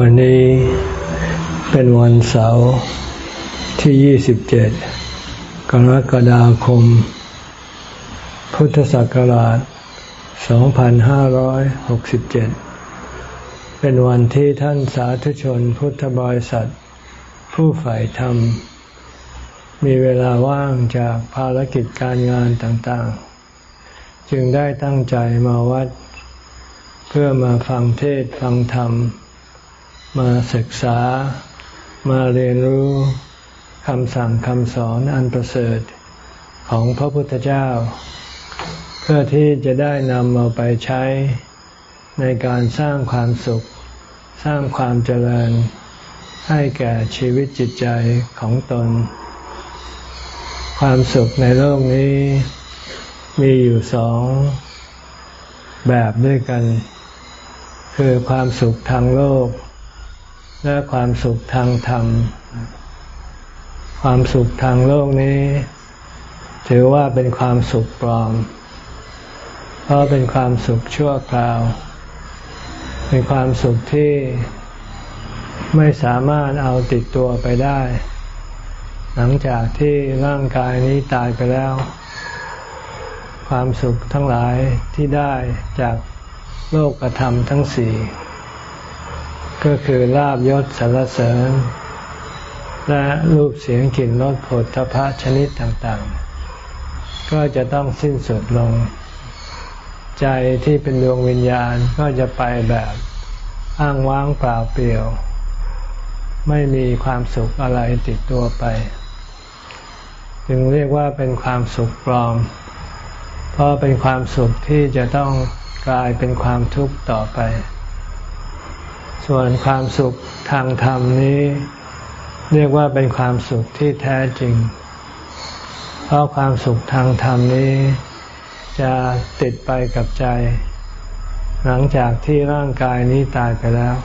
วันนี้เป็นวันเสาร์ที่ 27 กรกฎาคม พุทธศักราช 2567 เป็นวันที่ท่านสาธุชนพุทธบริษัท ผู้ฝ่ายธรรม มีเวลาว่างจากภารกิจการงานต่างๆ จึงได้ตั้งใจมาวัด เพื่อมาฟังเทศฟังธรรม มาศึกษามาเรียนรู้คำสั่งคำสอนอันประเสริฐของพระพุทธเจ้า เพื่อที่จะได้นำเอาไปใช้ในการสร้างความสุข สร้างความเจริญ ให้แก่ชีวิตจิตใจของตน ความสุขในโลกนี้มีอยู่สองแบบด้วยกัน คือความสุขทางโลก และความสุขทางธรรม ความสุขทางโลกนี้ ถือว่าเป็นความสุขปลอม เพราะเป็นความสุขชั่วคราว เป็นความสุขที่ไม่สามารถเอาติดตัวไปได้ หลังจากที่ร่างกายนี้ตายไปแล้ว ความสุขทั้งหลายที่ได้จากโลกธรรมทั้งสี่ ก็คือลาบยศสารเสริญ และรูปเสียงกลิ่นรสผลทพะชนิดต่างๆ ก็จะต้องสิ้นสุดลง ใจที่เป็นดวงวิญญาณก็จะไปแบบอ้างว้างเปล่าเปลี่ยว ไม่มีความสุขอะไรติดตัวไป จึงเรียกว่าเป็นความสุขปลอม เพราะเป็นความสุขที่จะต้องกลายเป็นความทุกข์ต่อไป ส่วนความสุขทางธรรมนี้ เรียกว่าเป็นความสุขที่แท้จริง เพราะความสุขทางธรรมนี้ จะติดไปกับใจ หลังจากที่ร่างกายนี้ตายไปแล้ว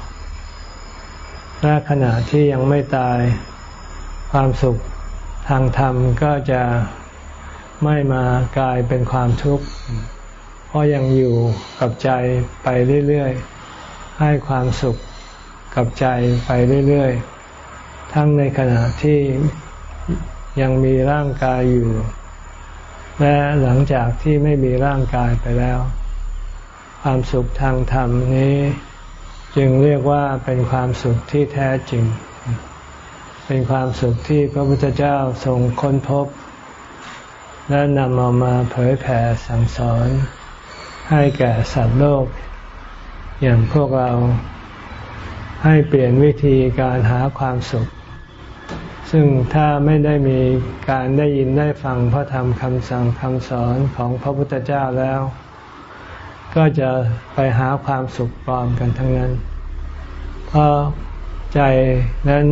และขณะที่ยังไม่ตาย ความสุขทางธรรมก็จะไม่มากลายเป็นความทุกข์เพราะยังอยู่กับใจไปเรื่อย ๆ ให้ความสุข กับใจไปเรื่อยๆ ทั้งในขณะที่ยังมีร่างกายอยู่ และหลังจากที่ไม่มีร่างกายไปแล้ว ความสุขทางธรรมนี้ จึงเรียกว่าเป็นความสุขที่แท้จริง เป็นความสุขที่พระพุทธเจ้าทรงค้นพบ และนำเอามาเผยแผ่สั่งสอน ให้แก่สัตว์โลก อย่างพวกเรา ให้เปลี่ยนวิธีการหาความสุข ซึ่งถ้าไม่ได้มีการได้ยินได้ฟังพระธรรมคำสั่งคำสอนของพระพุทธเจ้าแล้ว ก็จะไปหาความสุขปลอมกันทั้งนั้น เพราะใจนั้น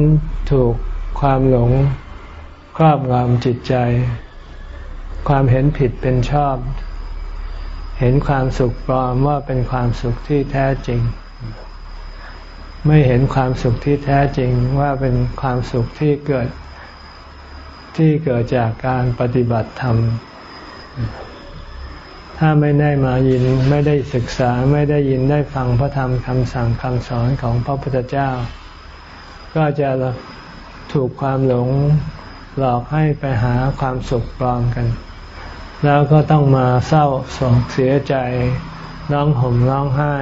ถูกความหลงครอบงำจิตใจ ความเห็นผิดเป็นชอบ เห็นความสุขปลอมว่าเป็นความสุขที่แท้จริง ไม่เห็นความสุขที่แท้จริงว่าเป็นความสุขที่เกิดที่เกิดจากการปฏิบัติธรรม ถ้าไม่ได้มายินไม่ได้ศึกษาไม่ได้ยินได้ฟังพระธรรมคำสั่งคำสอนของพระพุทธเจ้า ก็จะถูกความหลงหลอกให้ไปหาความสุขปลอมกัน แล้วก็ต้องมาเศร้าโศกเสียใจร้องห่มร้องไห้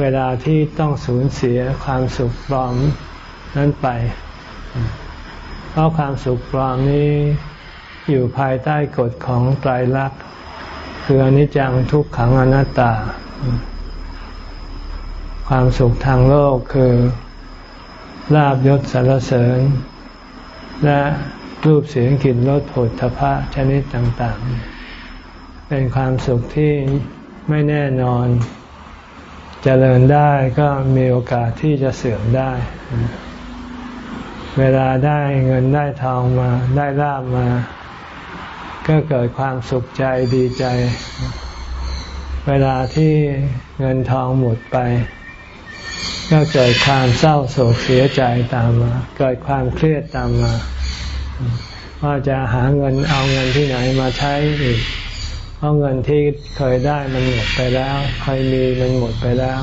เวลาที่ต้องสูญเสียความสุขปลอมนั้นไป เพราะความสุขปลอมนี้อยู่ภายใต้กฎของไตรลักษณ์คืออนิจจังทุกขังอนัตตา ความสุขทางโลกคือลาบยศสารเสริญ และรูปเสียงกลิ่นรสผลทพะชนิดต่าง ๆ เป็นความสุขที่ไม่แน่นอน จริญได้ก็มีโอกาสที่จะเสื่อมได้ เวลาได้เงินได้ทองมาได้ลาบมา ก็เกิดความสุขใจดีใจ เวลาที่เงินทองหมดไป ก็เกิดความเศร้าโศกเสียใจตามมา เกิดความเครียดตามมา ว่าจะหาเงินเอาเงินที่ไหนมาใช้อีก เพราะเงินที่เคยได้มันหมดไปแล้วเคยมีมันหมดไปแล้ว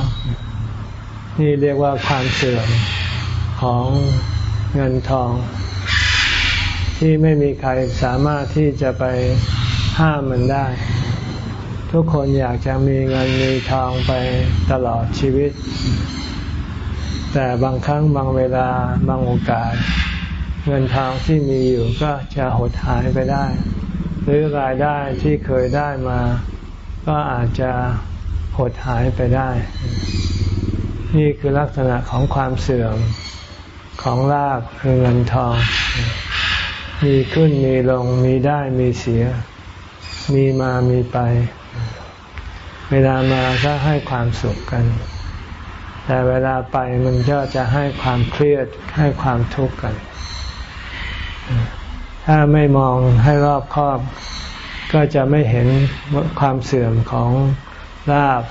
นี่เรียกว่าความเสื่อมของเงินทอง ที่ไม่มีใครสามารถที่จะไปห้ามมันได้ ทุกคนอยากจะมีเงินมีทองไปตลอดชีวิต แต่บางครั้งบางเวลาบางโอกาส เงินทองที่มีอยู่ก็จะหดหายไปได้ หรือรายได้ที่เคยได้มา ก็อาจจะหดหายไปได้ นี่คือลักษณะของความเสื่อมของลาภคือเงินทอง มีขึ้นมีลงมีได้มีเสีย มีมามีไป เวลามาก็ให้ความสุขกัน แต่เวลาไปมันก็จะให้ความเครียดให้ความทุกข์กัน ถ้าไม่มองให้รอบคอบ ก็จะไม่เห็นความเสื่อมของลาบ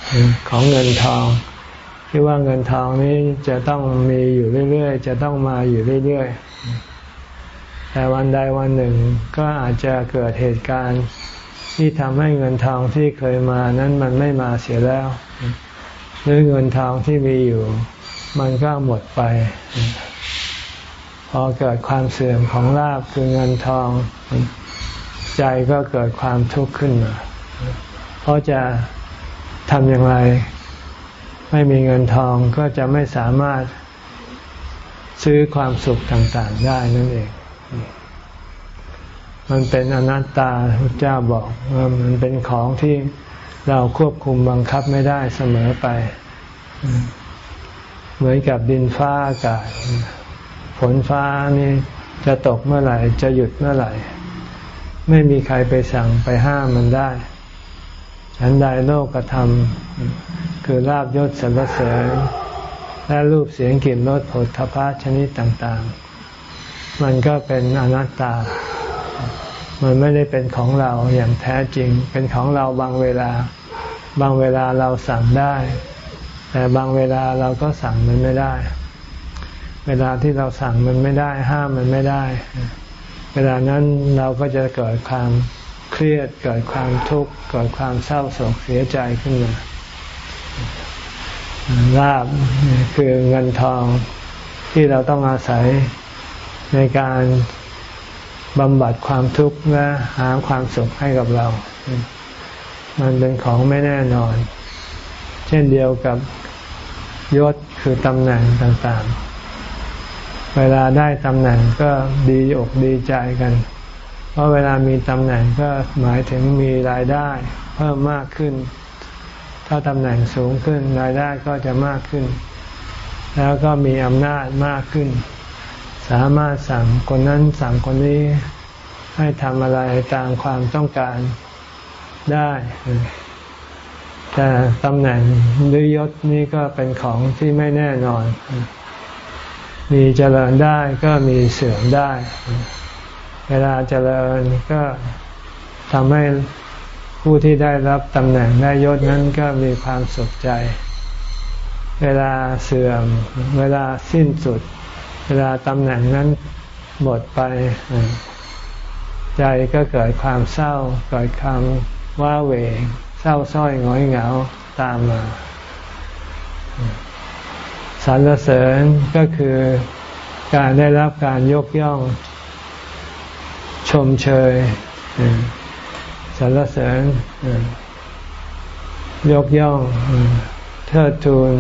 ของเงินทองที่ว่าเงินทองนี้จะต้องมีอยู่เรื่อยๆ จะต้องมาอยู่เรื่อยๆ แต่วันใดวันหนึ่งก็อาจจะเกิดเหตุการณ์ที่ทำให้เงินทองที่เคยมานั้นมันไม่มาเสียแล้ว หรือเงินทองที่มีอยู่ มันก็หมดไป พอเกิดความเสื่อมของลาบคือเงินทอง ใจก็เกิดความทุกข์ขึ้นมา เพราะจะทำอย่างไร ไม่มีเงินทองก็จะไม่สามารถซื้อความสุขต่างๆได้นั่นเอง มันเป็นอนัตตาพระเจ้าบอกว่ามันเป็นของที่เราควบคุมบังคับไม่ได้เสมอไป เหมือนกับดินฟ้าอากาศ ฝนฟ้านี่จะตกเมื่อไหร่ จะหยุดเมื่อไหร่ ไม่มีใครไปสั่งไปห้ามมันได้ฉันใดโลกกระทำคือลาบยศสรรเสริญ และรูปเสียงกลิ่นรสผลทพะชนิดต่าง ๆ มันก็เป็นอนัตตา มันไม่ได้เป็นของเราอย่างแท้จริง เป็นของเราบางเวลา บางเวลาเราสั่งได้ แต่บางเวลาเราก็สั่งมันไม่ได้ เวลาที่เราสั่งมันไม่ได้ ห้ามมันไม่ได้ เวลานั้นเราก็จะเกิดความเครียดเกิดความทุกข์เกิดความเศร้าโศกเสียใจขึ้นมาลาบคือเงินทองที่เราต้องอาศัยในการบำบัดความทุกข์และหาความสุขให้กับเรา มันเป็นของไม่แน่นอน เช่นเดียวกับยศคือตำแหน่งต่างๆ เวลาได้ตำแหน่งก็ดีอกดีใจกัน เพราะเวลามีตำแหน่งก็หมายถึงมีรายได้ เพิ่มมากขึ้น ถ้าตำแหน่งสูงขึ้นรายได้ก็จะมากขึ้น แล้วก็มีอำนาจมากขึ้น สามารถสั่งคนนั้นสั่งคนนี้ให้ทำอะไรตามความต้องการได้แต่ตำแหน่งหรือยศนี่ก็เป็นของที่ไม่แน่นอน มีเจริญได้ก็มีเสื่อมได้ เวลาเจริญก็ทำให้ผู้ที่ได้รับตำแหน่งได้ยศนั้นก็มีความสุขใจ เวลาเสื่อม เวลาสิ้นสุด เวลาตำแหน่งนั้นหมดไป ใจก็เกิดความเศร้า เกิดความว้าเหวเศร้าส้อยงอยเหงาตามมา สรรเสริญก็คือการได้รับการยกย่อง ชมเชยสรรเสริญยกย่องเทิดทูน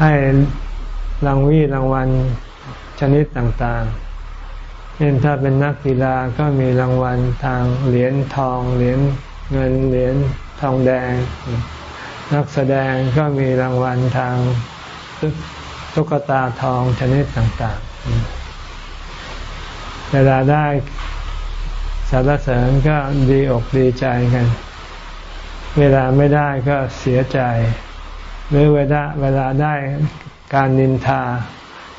ให้รางวีรางวัลชนิดต่างๆเช่นถ้าเป็นนักกีฬาก็มีรางวัลทางเหรียญทอง เหรียญเงิน เหรียญทองแดง นักแสดงก็มีรางวัลทาง ตุ๊กตาทองชนิดต่างๆ เวลาได้สรรเสริญก็ดีอกดีใจกัน เวลาไม่ได้ก็เสียใจ หรือเวลาเวลาได้การนินทา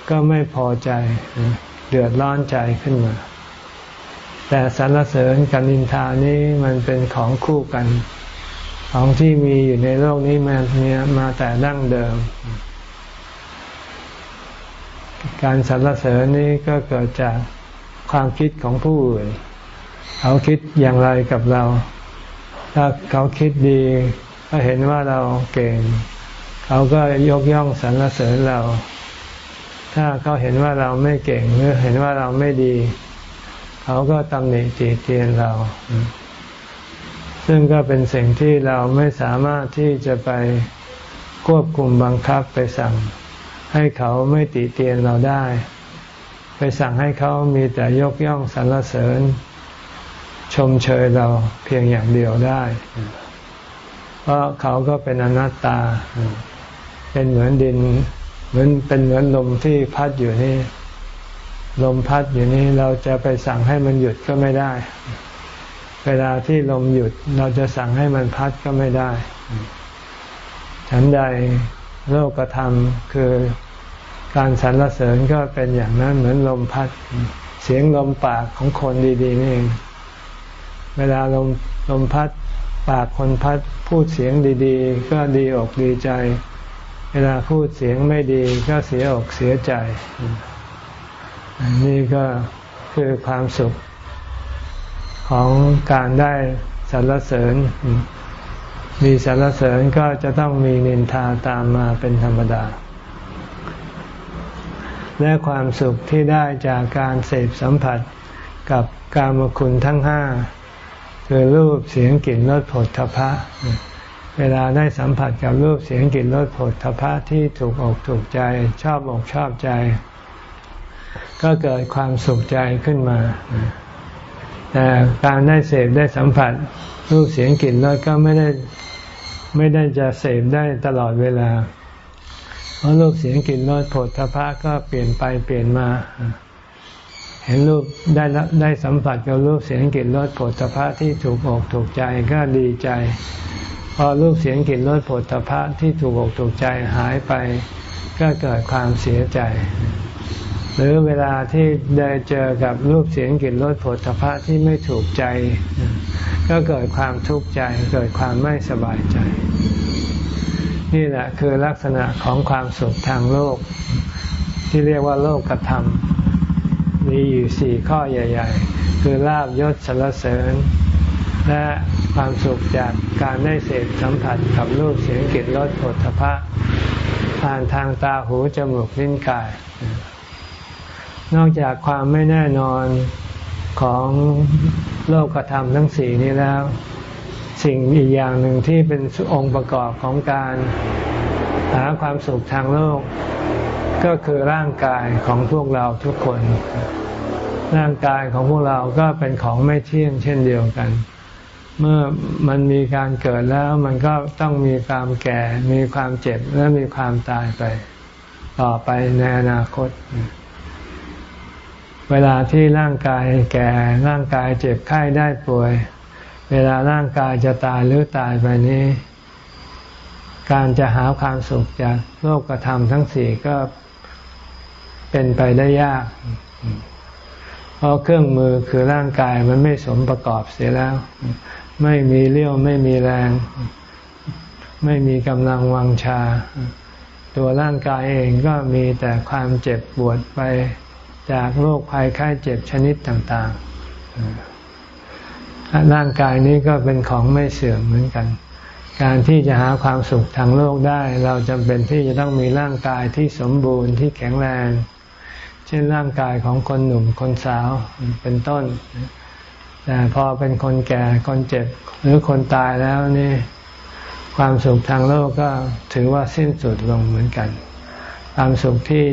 ก็ไม่พอใจ เดือดร้อนใจขึ้นมา แต่สรรเสริญกับนินทานี้มันเป็นของคู่กัน ของที่มีอยู่ในโลกนี้มาเนี่ยมาแต่ดั้งเดิม การสรรเสริญนี้ก็เกิดจากความคิดของผู้อื่น เขาคิดอย่างไรกับเรา ถ้าเขาคิดดีก็เห็นว่าเราเก่งเเขาก็ยกย่องสรรเสริญเรา ถ้าเขาเห็นว่าเราไม่เก่งหรือเห็นว่าเราไม่ดี เขาก็ตำหนิตีเตียนเรา ซึ่งก็เป็นสิ่งที่เราไม่สามารถที่จะไปควบคุมบังคับไปสั่ง ให้เขาไม่ติเตียนเราได้ ไปสั่งให้เขามีแต่ยกย่องสรรเสริญ ชมเชยเราเพียงอย่างเดียวได้ เพราะเขาก็เป็นอนัตตา เป็นเหมือนดิน เหมือนเป็นเหมือนลมที่พัดอยู่นี่ ลมพัดอยู่นี่เราจะไปสั่งให้มันหยุดก็ไม่ได้ เวลาที่ลมหยุดเราจะสั่งให้มันพัดก็ไม่ได้ฉันใดโลกธรรมคือ การสรรเสริญก็เป็นอย่างนั้นเหมือนลมพัด เสียงลมปากของคนดีๆนี่เองเวลาลมลมพัดปากคนพัดพูดเสียงดีๆ ก็ดีอกดีใจ เวลาพูดเสียงไม่ดีก็เสียอกเสียใจ นี่ก็คือความสุขของการได้สรรเสริญ มีสรรเสริญก็จะต้องมีนินทาตามมาเป็นธรรมดา และความสุขที่ได้จากการเสพสัมผัสกับกามคุณทั้งห้าคือรูปเสียงกลิ่นรสผลทพะ เวลาได้สัมผัสกับรูปเสียงกลิ่นรสผลทพะที่ถูกอกถูกใจชอบอกชอบใจ ก็เกิดความสุขใจขึ้นมา แต่การได้เสพได้สัมผัส รูปเสียงกลิ่นรสก็ไม่ได้ไม่ได้จะเสพได้ตลอดเวลา ราะรูปเสียงกลิ่นรสผลทพะก็เปลี่ยนไปเปลี่ยนมา เห็นรูปได้ได้สัมผัสกับรูปเสียงกลิ่นรสผลทพะที่ถูกอกถูกใจก็ดีใจ พอรูปเสียงกลิ่นรสผลทพะที่ถูกอกถูกใจหายไป ก็เกิดความเสียใจ หรือเวลาที่ได้เจอกับรูปเสียงกลิ่นรสผลทพะที่ไม่ถูกใจ ก็เกิดความทุกข์ใจ เกิดความไม่สบายใจ นี่แหละคือลักษณะของความสุขทางโลก ที่เรียกว่าโลกกระทำมีอยู่สี่ข้อใหญ่ ๆ คือลาบยศสรรเสริญ และความสุขจากการได้เสพสัมผัสกับรูปเสียงกลิ่นรสผลพะผ่านทางตาหูจมูกลิ้นกาย นอกจากความไม่แน่นอนของโลกธรรมทั้งสี่นี้แล้ว สิ่งอีกอย่างหนึ่งที่เป็นองค์ประกอบของการหาความสุขทางโลก ก็คือร่างกายของพวกเราทุกคน ร่างกายของพวกเราก็เป็นของไม่เที่ยงเช่นเดียวกัน เมื่อมันมีการเกิดแล้วมันก็ต้องมีความแก่ มีความเจ็บและมีความตายไป ต่อไปในอนาคต เวลาที่ร่างกายแก่ร่างกายเจ็บไข้ได้ป่วย เวลาร่างกายจะตายหรือตายไปนี้ การจะหาความสุขจากโลกธรรมทั้งสี่ก็เป็นไปได้ยาก เพราะเครื่องมือคือร่างกายมันไม่สมประกอบเสียแล้ว ไม่มีเลี้ยวไม่มีแรง ไม่มีกำลังวังชา ตัวร่างกายเองก็มีแต่ความเจ็บปวดไปจากโรคภัยไข้เจ็บชนิดต่าง ๆ ร่างกายนี้ก็เป็นของไม่เสื่อมเหมือนกัน การที่จะหาความสุขทางโลกได้ เราจำเป็นที่จะต้องมีร่างกายที่สมบูรณ์ที่แข็งแรง เช่นร่างกายของคนหนุ่มคนสาวเป็นต้น แต่พอเป็นคนแก่คนเจ็บ หรือคนตายแล้วนี่ ความสุขทางโลกก็ถือว่าสิ้นสุดลงเหมือนกัน ความสุขที่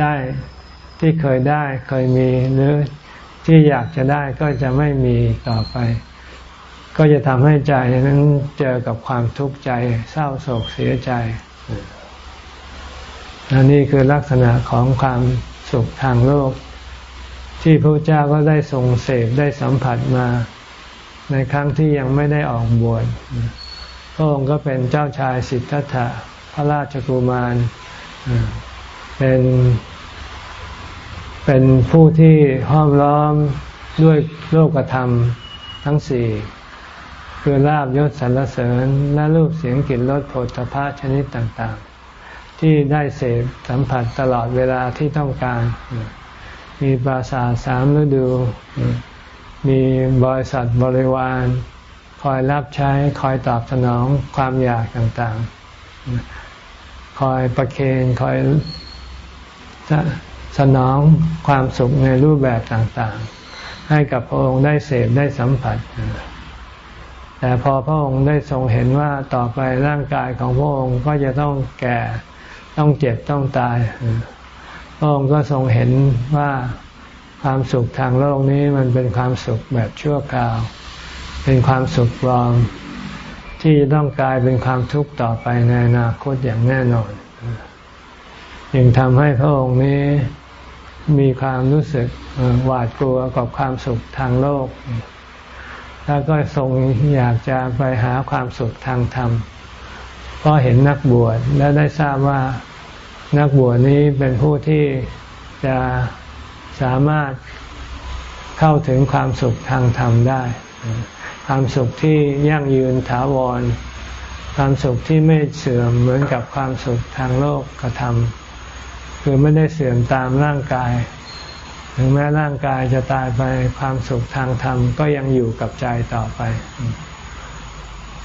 ได้ที่เคยได้เคยมีหรือ ที่อยากจะได้ก็จะไม่มีต่อไป ก็จะทำให้ใจนั้นเจอกับความทุกข์ใจเศร้าโศกเสียใจอันนี้คือลักษณะของความสุขทางโลก ที่พระเจ้าก็ได้ทรงเสพได้สัมผัสมา ในครั้งที่ยังไม่ได้ออกบวชพระองค์ก็เป็นเจ้าชายสิทธัตถะพระราชกุมาร เป็น เป็นผู้ที่ห้อมล้อมด้วยโลกธรรมทั้งสี่คือลาบยศสรรเสริญและรูปเสียงกลิ่นรสผลพระชนิดต่างๆ ที่ได้เสพสัมผัสตลอดเวลาที่ต้องการ มีปราสาทสามฤดู มีบริษัทบริวาร คอยรับใช้คอยตอบสนองความอยากต่างๆ คอยประเคนคอย สนองความสุขในรูปแบบต่างๆ ให้กับพระองค์ได้เสพได้สัมผัส แต่พอพระองค์ได้ทรงเห็นว่าต่อไปร่างกายของพระองค์ก็จะต้องแก่ต้องเจ็บต้องตาย พระองค์ก็ทรงเห็นว่าความสุขทางโลกนี้มันเป็นความสุขแบบชั่วคราว เป็นความสุขปลอมที่ต้องกลายเป็นความทุกข์ต่อไปในอนาคตอย่างแน่นอน จึงทำให้พระองค์นี้ มีความรู้สึกหวาดกลัวกับความสุขทางโลก แล้วก็ทรงอยากจะไปหาความสุขทางธรรม เพราะเห็นนักบวชและได้ทราบว่านักบวชนี้เป็นผู้ที่จะสามารถเข้าถึงความสุขทางธรรมได้ ความสุขที่ยั่งยืนถาวร ความสุขที่ไม่เสื่อมเหมือนกับความสุขทางโลกกระทำ คือไม่ได้เสื่อมตามร่างกาย ถึงแม้ร่างกายจะตายไปความสุขทางธรรมก็ยังอยู่กับใจต่อไป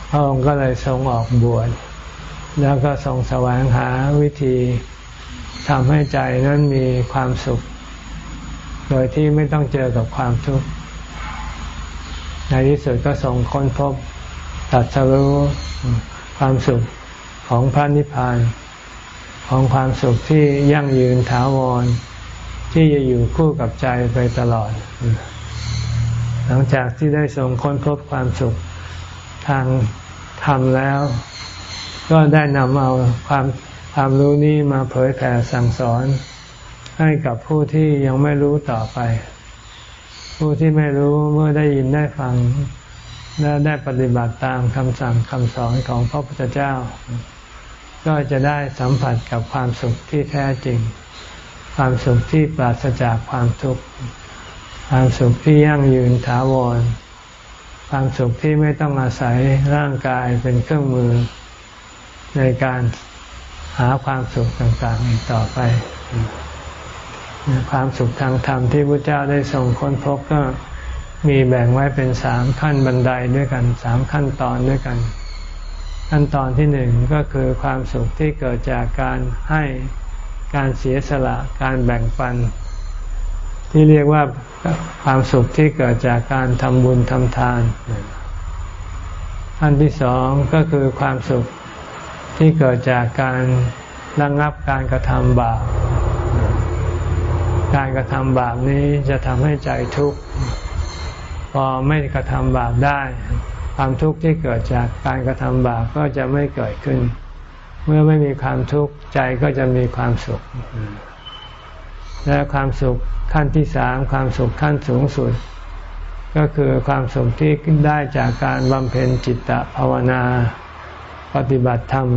พระองค์ก็เลยทรงออกบวชแล้วก็ทรงแสวงหาวิธีทำให้ใจนั้นมีความสุข โดยที่ไม่ต้องเจอกับความทุกข์ ในที่สุดก็ทรงค้นพบตัดสรู้ความสุขของพระนิพพาน ของความสุขที่ยั่งยืนถาวร ที่จะอยู่คู่กับใจไปตลอด หลังจากที่ได้ทรงค้นพบความสุขทางธรรมแล้ว ก็ได้นำเอาความความรู้นี้มาเผยแผ่สั่งสอน ให้กับผู้ที่ยังไม่รู้ต่อไป ผู้ที่ไม่รู้เมื่อได้ยินได้ฟังและได้ปฏิบัติตามคำสั่งคำสอนของพระพุทธเจ้า ก็จะได้สัมผัสกับความสุขที่แท้จริง ความสุขที่ปราศจากความทุกข์ความสุขที่ยั่งยืนถาวร ความสุขที่ไม่ต้องอาศัยร่างกายเป็นเครื่องมือ ในการหาความสุขต่างๆอีกต่อไป ความสุขทางธรรมที่พระเจ้าได้ทรงค้นพบก็มีแบ่งไว้เป็นสามขั้นบันไดด้วยกันสามขั้นตอนด้วยกัน ขั้นตอนที่หนึ่งก็คือความสุขที่เกิดจากการให้การเสียสละการแบ่งปัน ที่เรียกว่าความสุขที่เกิดจากการทำบุญทำทานขั้นที่สองก็คือความสุขที่เกิดจากการระงงับการกระทำบาปการกระทำบาปนี้จะทำให้ใจทุกข์พอไม่กระทำบาปได้ ความทุกข์ที่เกิดจากการกระทำบาปก็จะไม่เกิดขึ้น เมื่อไม่มีความทุกข์ใจก็จะมีความสุข และความสุขขั้นที่สามความสุขขั้นสูงสุด ก็คือความสุขที่ได้จากการบำเพ็ญจิตตภาวนา ปฏิบัติธรรม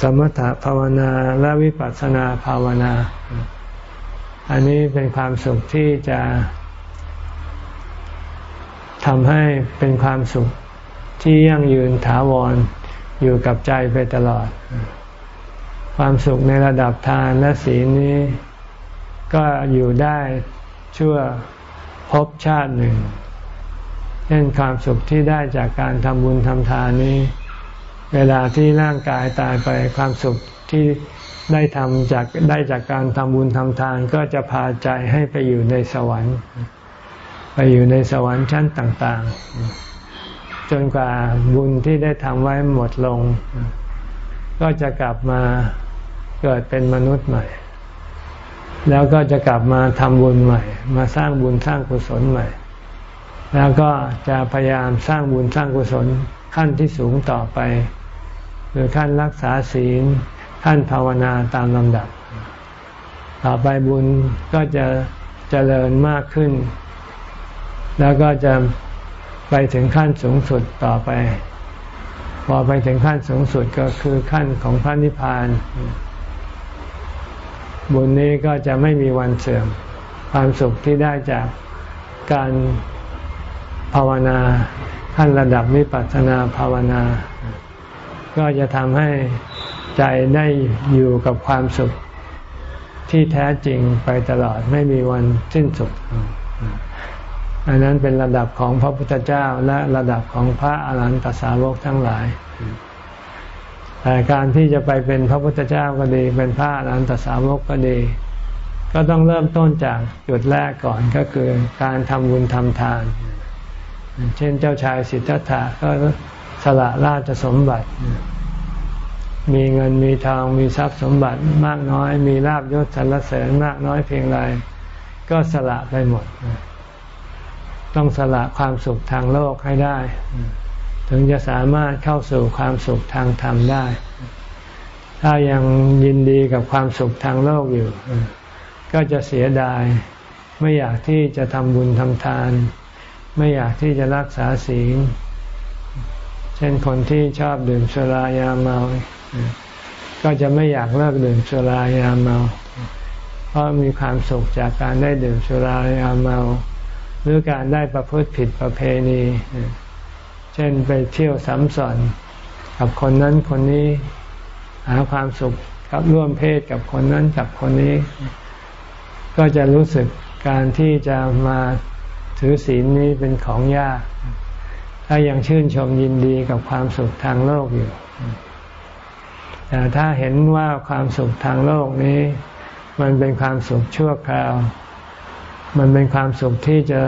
สมถภาวนาและวิปัสสนาภาวนา อันนี้เป็นความสุขที่จะทำให้เป็นความสุข ที่ยั่งยืนถาวรอยู่กับใจไปตลอด ความสุขในระดับทานและศีลนี้ ก็อยู่ได้ชั่วพบชาติหนึ่ง เช่นความสุขที่ได้จากการทำบุญทำทานนี้ เวลาที่ร่างกายตายไปความสุขที่ได้ทำจากได้จากการทำบุญทำทานก็จะพาใจให้ไปอยู่ในสวรรค์ ไปอยู่ในสวรรค์ชั้นต่าง ๆ จนกว่าบุญที่ได้ทำไว้หมดลง ก็จะกลับมาเกิดเป็นมนุษย์ใหม่ แล้วก็จะกลับมาทำบุญใหม่ มาสร้างบุญสร้างกุศลใหม่ แล้วก็จะพยายามสร้างบุญสร้างกุศลขั้นที่สูงต่อไปคือขั้นรักษาศีลขั้นภาวนาตามลำดับ ต่อไปบุญก็จะเจริญมากขึ้น แล้วก็จะ ไปถึงขั้นสูงสุดต่อไป พอไปถึงขั้นสูงสุดก็คือขั้นของพระนิพพาน บุญนี้ก็จะไม่มีวันเสื่อม ความสุขที่ได้จากการภาวนาขั้นระดับวิปัสสนาภาวนา ก็จะทำให้ใจได้อยู่กับความสุขที่แท้จริงไปตลอดไม่มีวันสิ้นสุด อันนั้นเป็นระดับของพระพุทธเจ้าและระดับของพระอาหารหันตสาวกทั้งหลาย แต่การที่จะไปเป็นพระพุทธเจ้าก็ดี เป็นพระอรหันตสาวกก็ดี ก็ต้องเริ่มต้นจากจุดแรกก่อนก็คือการทำบุญทำทาน เช่นเจ้าชายสิทธัตถะก็สละราชสมบัติ มีเงินมีทองมีทรัพย์สมบัติมากน้อย มีลาบยศสรรเสริญมากน้อยเพียงไรก็สละไปหมด ต้องสละความสุขทางโลกให้ได้ ถึงจะสามารถเข้าสู่ความสุขทางธรรมได้ ถ้ายังยินดีกับความสุขทางโลกอยู่ ก็จะเสียดาย ไม่อยากที่จะทำบุญทำทาน ไม่อยากที่จะรักษาศีลเช่นคนที่ชอบดื่มสุรายาเมา ก็จะไม่อยากเลิกดื่มสุรายาเมา เพราะมีความสุขจากการได้ดื่มสุรายาเมา หรือการได้ประพฤติผิดประเพณี เช่นไปเที่ยวสัมสอนกับคนนั้นคนนี้หาความสุขกับร่วมเพศกับคนนั้นกับคนนี้ ก็จะรู้สึกการที่จะมาถือศีลนี้เป็นของยาก ถ้ายังชื่นชมยินดีกับความสุขทางโลกอยู่แต่ถ้าเห็นว่าความสุขทางโลกนี้ มันเป็นความสุขชั่วคราว มันเป็นความสุขที่จะ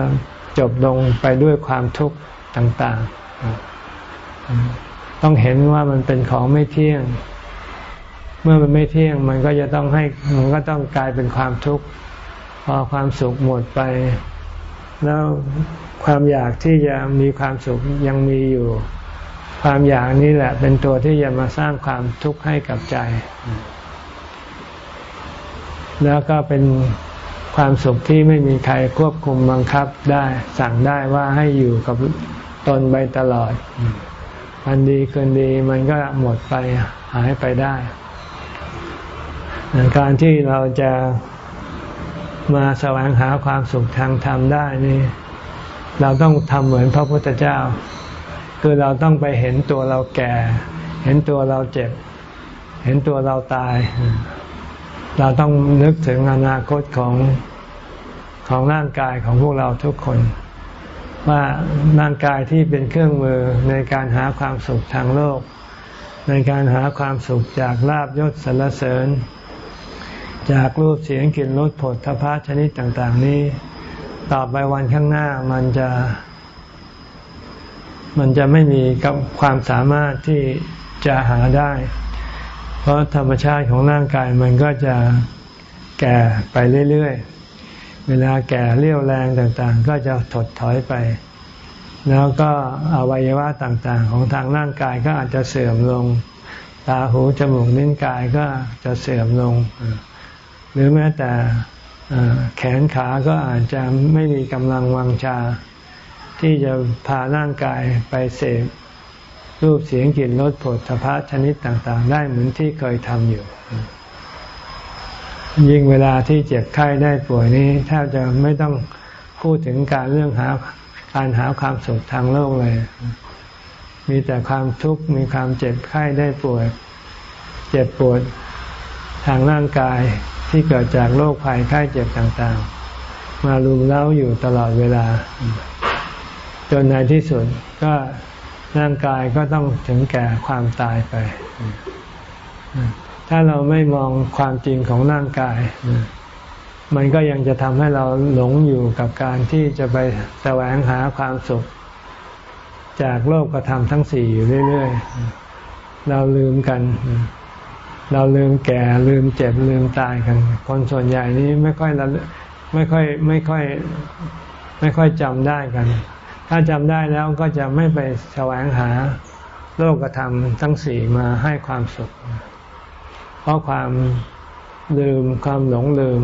จบลงไปด้วยความทุกข์ต่างๆ ต้องเห็นว่ามันเป็นของไม่เที่ยง เมื่อมันไม่เที่ยง มันก็จะต้องให้มันก็ต้องกลายเป็นความทุกข์พอความสุขหมดไป แล้วความอยากที่จะมีความสุขยังมีอยู่ ความอยากนี้แหละ เป็นตัวที่จะมาสร้างความทุกข์ให้กับใจ แล้วก็เป็น ความสุขที่ไม่มีใครควบคุมบังคับได้ สั่งได้ว่าให้อยู่กับตนไปตลอด วันดีคืนดีมันก็หมดไปหายไปได้ การที่เราจะมาแสวงหาความสุขทางธรรมได้นี่ เราต้องทำเหมือนพระพุทธเจ้า คือเราต้องไปเห็นตัวเราแก่ เห็นตัวเราเจ็บ เห็นตัวเราตาย เราต้องนึกถึงอนาคตของของร่างกายของพวกเราทุกคน ว่าร่างกายที่เป็นเครื่องมือในการหาความสุขทางโลก ในการหาความสุขจากลาบยศสรรเสริญ จากรูปเสียงกลิ่นรสผลทพะชนิดต่างๆ นี้ ต่อไปวันข้างหน้ามันจะ มันจะไม่มีกับความสามารถที่จะหาได้ เพราะธรรมชาติของร่างกายมันก็จะแก่ไปเรื่อยๆ เวลาแก่เรี่ยวแรงต่างๆ ก็จะถดถอยไป แล้วก็อวัยวะต่างๆ ของทางร่างกายก็อาจจะเสื่อมลง ตาหูจมูกนิ้นกายก็จะเสื่อมลง หรือแม้แต่แขนขาก็อาจจะไม่มีกำลังวังชา ที่จะพาร่างกายไปเสพ รูปเสียงกลิ่นรสผลสะพะชนิดต่างๆ ได้เหมือนที่เคยทำอยู่ ยิ่งเวลาที่เจ็บไข้ได้ป่วยนี้แทบจะไม่ต้องพูดถึงการเรื่องหาการหาความสุขทางโลกเลย มีแต่ความทุกข์มีความเจ็บไข้ได้ป่วย เจ็บปวดทางร่างกายที่เกิดจากโรคภัยไข้เจ็บต่างๆ มาลุมเล้าอยู่ตลอดเวลา จนในที่สุดก็ ร่างกายก็ต้องถึงแก่ความตายไป ถ้าเราไม่มองความจริงของร่างกาย มันก็ยังจะทำให้เราหลงอยู่กับการที่จะไปแสวงหาความสุข จากโลกกระทำทั้งสี่อยู่เรื่อย ๆ เราลืมกัน เราลืมแก่ลืมเจ็บลืมตายกัน คนส่วนใหญ่นี้ไม่ค่อยไม่ค่อยไม่ค่อยไม่ค่อยจำได้กัน ถ้าจำได้แล้วก็จะไม่ไปแสวงหาโลกธรรมทั้งสี่มาให้ความสุข เพราะความลืมความหลงลืม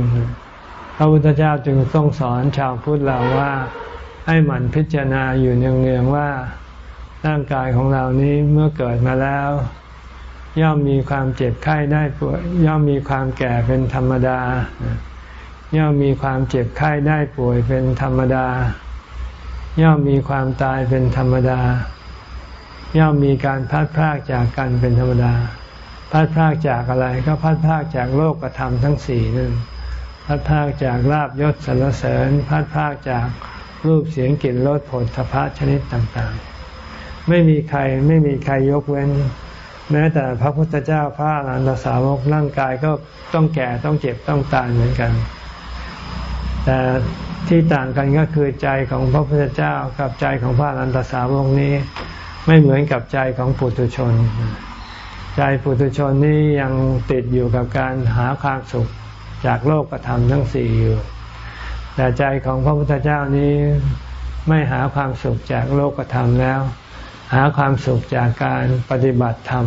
พระพุทธเจ้าจึงต้องสอนชาวพุทธเราว่าให้หมั่นพิจารณาอยู่เนืองๆว่าร่างกายของเรานี้เมื่อเกิดมาแล้ว ย่อมมีความเจ็บไข้ได้ป่วยย่อมมีความแก่เป็นธรรมดา ย่อมมีความเจ็บไข้ได้ป่วยเป็นธรรมดา ย่อมมีความตายเป็นธรรมดา ย่อมมีการพัดพรากจากกันเป็นธรรมดา พัดพรากจากอะไรก็พัดพรากจากโลกธรรมทั้งสี่นั่นพัดพรากจากลาบยศสรรเสริญ พัดพรากจากรูปเสียงกลิ่นรสผลทพะชนิดต่างๆ ไม่มีใครไม่มีใครยกเว้น แม้แต่พระพุทธเจ้าพระอรหันตสาวกร่างกายก็ต้องแก่ต้องเจ็บต้องตายเหมือนกัน แต่ ที่ต่างกันก็คือใจของพระพุทธเจ้ากับใจของพระอรันตสาวกนี้ ไม่เหมือนกับใจของปุถุชน ใจปุถุชนนี้ยังติดอยู่กับการหาความสุขจากโลกธรรมทั้งสี่อยู่ แต่ใจของพระพุทธเจ้านี้ไม่หาความสุขจากโลกธรรมแล้ว หาความสุขจากการปฏิบัติธรรม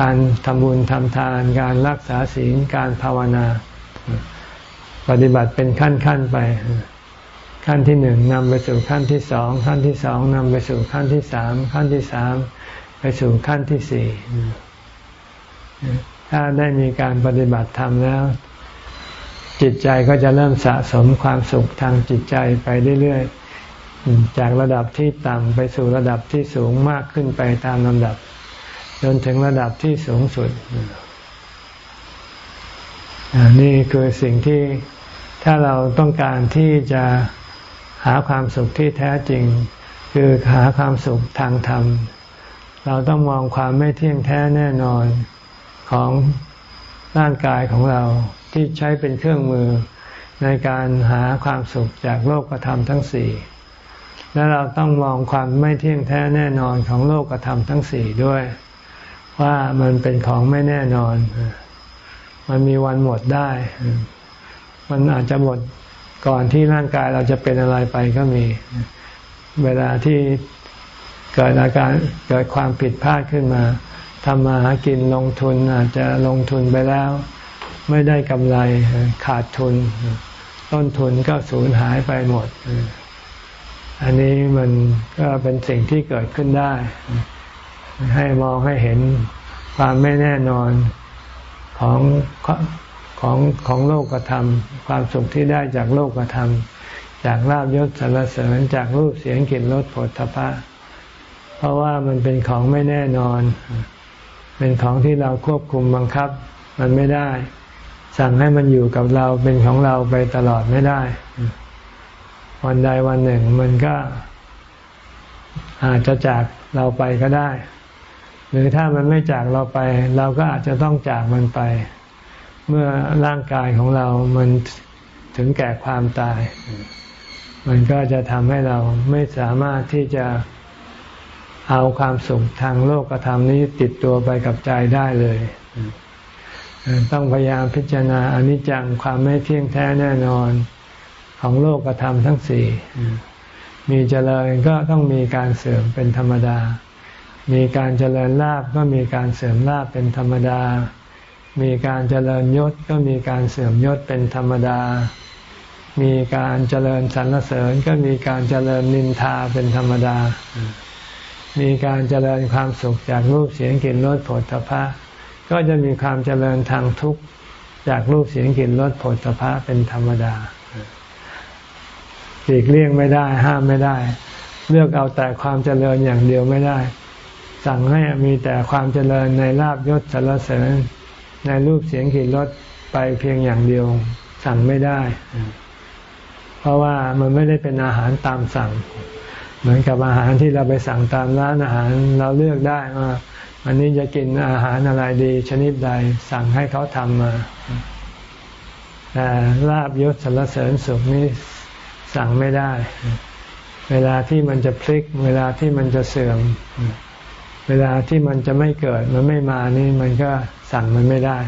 การทำบุญทำทาน การรักษาศีลการภาวนา ปฏิบัติเป็นขั้นขั้นไป ขั้นที่หนึ่งนำไปสู่ขั้นที่สองขั้นที่สองนำไปสู่ขั้นที่สามขั้นที่สามไปสู่ขั้นที่สี่ถ้าได้มีการปฏิบัติธรรมแล้ว จิตใจก็จะเริ่มสะสมความสุขทางจิตใจไปเรื่อยๆ จากระดับที่ต่ำไปสู่ระดับที่สูงมากขึ้นไปตามลำดับ จนถึงระดับที่สูงสุดนี่คือสิ่งที่ ถ้าเราต้องการที่จะหาความสุขที่แท้จริง คือหาความสุขทางธรรม เราต้องมองความไม่เที่ยงแท้แน่นอนของร่างกายของเราที่ใช้เป็นเครื่องมือในการหาความสุขจากโลกธรรมทั้งสี่ และเราต้องมองความไม่เที่ยงแท้แน่นอนของโลกธรรมทั้งสี่ด้วย ว่ามันเป็นของไม่แน่นอน มันมีวันหมดได้ มันอาจจะหมดก่อนที่ร่างกายเราจะเป็นอะไรไปก็มี เวลาที่เกิดอาการเกิดความผิดพลาดขึ้นมาทำมาหากินลงทุนอาจจะลงทุนไปแล้ว ไม่ได้กำไรขาดทุน ต้นทุนก็สูญหายไปหมด อันนี้มันก็เป็นสิ่งที่เกิดขึ้นได้ ให้มองให้เห็นความไม่แน่นอนของ ของของโลกธรรม ความสุขที่ได้จากโลกธรรม จากลาบยศสรรเสริญจากรูปเสียงกลิ่นรสผลทพะ เพราะว่ามันเป็นของไม่แน่นอน เป็นของที่เราควบคุมบังคับ มันไม่ได้ สั่งให้มันอยู่กับเราเป็นของเราไปตลอดไม่ได้ วันใดวันหนึ่งมันก็อาจจะจากเราไปก็ได้ หรือถ้ามันไม่จากเราไป เราก็อาจจะต้องจากมันไป เมื่อร่างกายของเรามันถึงแก่ความตาย มันก็จะทำให้เราไม่สามารถที่จะเอาความสุขทางโลกธรรมนี้ติดตัวไปกับใจได้เลย ต้องพยายามพิจารณาอนิจจังความไม่เที่ยงแท้แน่นอนของโลกธรรมทั้งสี่ มีเจริญก็ต้องมีการเสื่อมเป็นธรรมดา มีการเจริญลาบก็มีการเสื่อมลาบเป็นธรรมดา มีการเจริญยศก็มีการเสื่อมยศเป็นธรรมดา มีการเจริญสรรเสริญก็มีการเจริญนินทาเป็นธรรมดา มีการเจริญความสุขจากรูปเสียงกลิ่นรสผลตภะก็จะมีความเจริญทางทุกข์จากรูปเสียงกลิ่นรสผลตภะเป็นธรรมดาหลีกเลี่ยงไม่ได้ห้ามไม่ได้ เลือกเอาแต่ความเจริญอย่างเดียวไม่ได้ สั่งให้มีแต่ความเจริญในลาบยศสรรเสริญ ในรูปเสียงกลิ่นรสไปเพียงอย่างเดียวสั่งไม่ได้ เพราะว่ามันไม่ได้เป็นอาหารตามสั่ง เหมือนกับอาหารที่เราไปสั่งตามร้านอาหารเราเลือกได้ว่าวันนี้จะกินอาหารอะไรดี ชนิดใดสั่งให้เขาทำมาแต่ลาบยศสรรเสริญสุขนี้สั่งไม่ได้ เวลาที่มันจะพลิก เวลาที่มันจะเสื่อม เวลาที่มันจะไม่เกิดมันไม่มานี่มันก็สั่งมันไม่ได้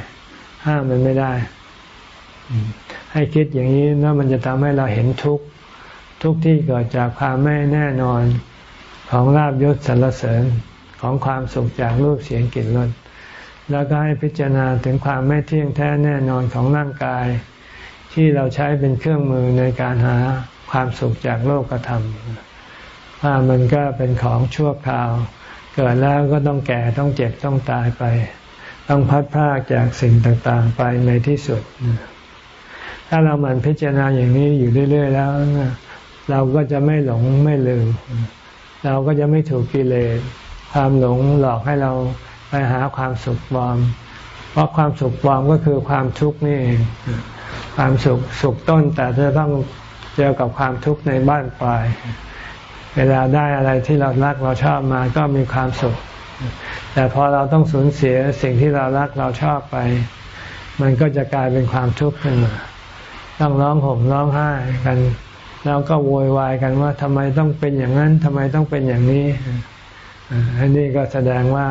ห้ามมันไม่ได้ ให้คิดอย่างนี้แล้วมันจะทำให้เราเห็นทุกข์ทุกที่เกิดจากความไม่แน่นอนของลาบยศสรรเสริญของความสุขจากรูปเสียงกลิ่นรสแล้วก็ให้พิจารณาถึงความไม่เที่ยงแท้แน่นอนของร่างกาย ที่เราใช้เป็นเครื่องมือในการหาความสุขจากโลกธรรมว่ามันก็เป็นของชั่วคราว เกิดแล้วก็ต้องแก่ต้องเจ็บต้องตายไป ต้องพัดพากจากสิ่งต่างๆ ไปในที่สุด ถ้าเรามันพิจารณาอย่างนี้อยู่เรื่อย ๆ แล้ว เราก็จะไม่หลงไม่ลืม เราก็จะไม่ถูกกิเลสความหลงหลอกให้เราไปหาความสุขปลอม เพราะความสุขปลอมก็คือความทุกข์นี่เองความสุขสุขต้นแต่จะต้องเจอกับความทุกข์ในบ้านปลาย เวลาได้อะไรที่เรารักเราชอบมาก็มีความสุข แต่พอเราต้องสูญเสียสิ่งที่เรารักเราชอบไป มันก็จะกลายเป็นความทุกข์ขึ้นมาต้องร้องห่มร้องไห้กัน แล้วก็โวยวายกันว่าทำไมต้องเป็นอย่างนั้นทำไมต้องเป็นอย่างนี้อันนี้ก็แสดงว่า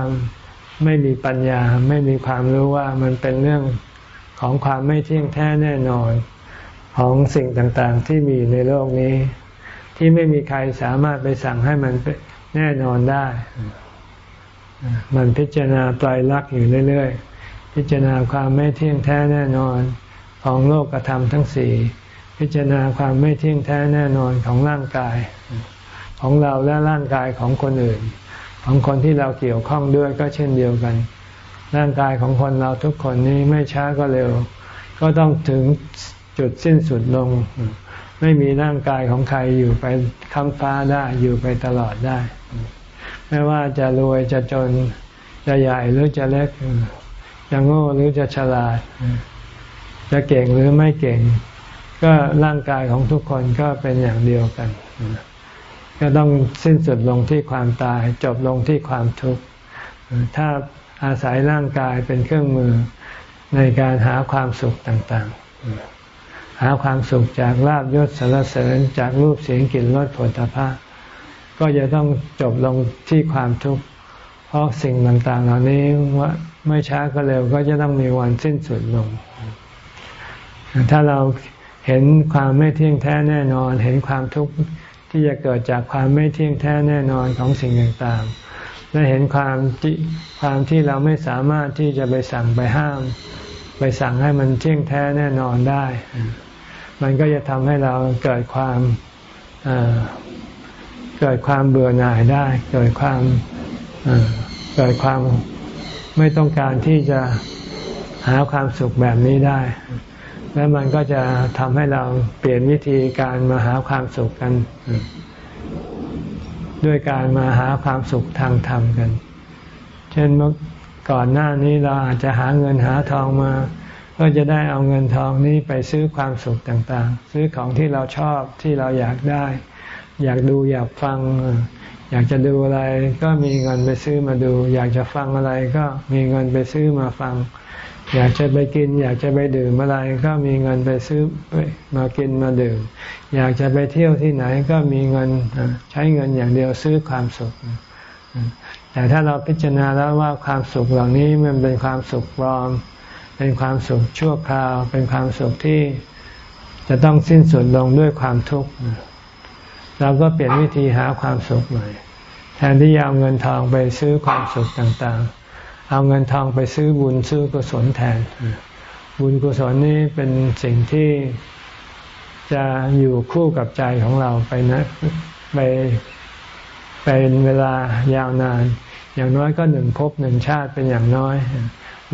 ไม่มีปัญญาไม่มีความรู้ว่ามันเป็นเรื่องของความไม่เที่ยงแท้แน่นอน ของสิ่งต่างๆที่มีในโลกนี้ ที่ไม่มีใครสามารถไปสั่งให้มันแน่นอนได้ มันพิจารณาปลายลักอยู่เรื่อย ๆ พิจารณาความไม่เที่ยงแท้แน่นอนของโลกธรรมทั้งสี่พิจารณาความไม่เที่ยงแท้แน่นอนของร่างกาย ของเราและร่างกายของคนอื่น ของคนที่เราเกี่ยวข้องด้วยก็เช่นเดียวกัน ร่างกายของคนเราทุกคนนี้ไม่ช้าก็เร็ว ก็ต้องถึงจุดสิ้นสุดลง ไม่มีร่างกายของใครอยู่ไปค้ำฟ้าได้อยู่ไปตลอดได้ ไม่ว่าจะรวยจะจนจะใหญ่หรือจะเล็ก จะโง่หรือจะฉลาด จะเก่งหรือไม่เก่ง ก็ร่างกายของทุกคนก็เป็นอย่างเดียวกัน ก็ต้องสิ้นสุดลงที่ความตาย จบลงที่ความทุกข์ถ้าอาศัยร่างกายเป็นเครื่องมือในการหาความสุขต่าง ๆ หาความสุขจากลาบยศสารเสริญจากรูปเสียงกลิ่นรสผลตภะก็จะต้องจบลงที่ความทุกข์ เพราะสิ่งต่างๆ เหล่านี้ว่าไม่ช้าก็เร็วก็จะต้องมีวันสิ้นสุดลง ถ้าเราเห็นความไม่เที่ยงแท้แน่นอน เห็นความทุกข์ที่จะเกิดจากความไม่เที่ยงแท้แน่นอนของสิ่งต่างๆ และเห็นความที่ความที่เราไม่สามารถที่จะไปสั่งไปห้าม ไปสั่งให้มันเที่ยงแท้แน่นอนได้ มันก็จะทำให้เราเกิดความเกิดความเบื่อหน่ายได้ เกิดความเกิดความไม่ต้องการที่จะหาความสุขแบบนี้ได้ แล้วมันก็จะทำให้เราเปลี่ยนวิธีการมาหาความสุขกัน ด้วยการมาหาความสุขทางธรรมกัน เช่นเมื่อก่อนหน้านี้เราอาจจะหาเงินหาทองมา ก็จะได้เอาเงินทองนี้ไปซื้อความสุขต่างๆ ซื้อของที่เราชอบที่เราอยากได้ อยากดูอยากฟัง อยากจะดูอะไรก็มีเงินไปซื้อมาดู อยากจะฟังอะไรก็มีเงินไปซื้อมาฟัง อยากจะไปกิน อยากจะไปดื่มอะไรก็มีเงินไปซื้อมากินมาดื่ม อยากจะไปเที่ยวที่ไหนก็มีเงินใช้เงินอย่างเดียวซื้อความสุขแต่ถ้าเราพิจารณาแล้วว่าความสุขเหล่านี้มันเป็นความสุขปลอม เป็นความสุขชั่วคราว เป็นความสุขที่จะต้องสิ้นสุดลงด้วยความทุกข์เราก็เปลี่ยนวิธีหาความสุขใหม่แทนที่จะเอาเงินทองไปซื้อความสุขต่างๆ เอาเงินทองไปซื้อบุญซื้อกุศลแทน บุญกุศลนี้เป็นสิ่งที่จะอยู่คู่กับใจของเราไปนะไปเป็นเวลายาวนาน อย่างน้อยก็หนึ่งภพหนึ่งชาติเป็นอย่างน้อย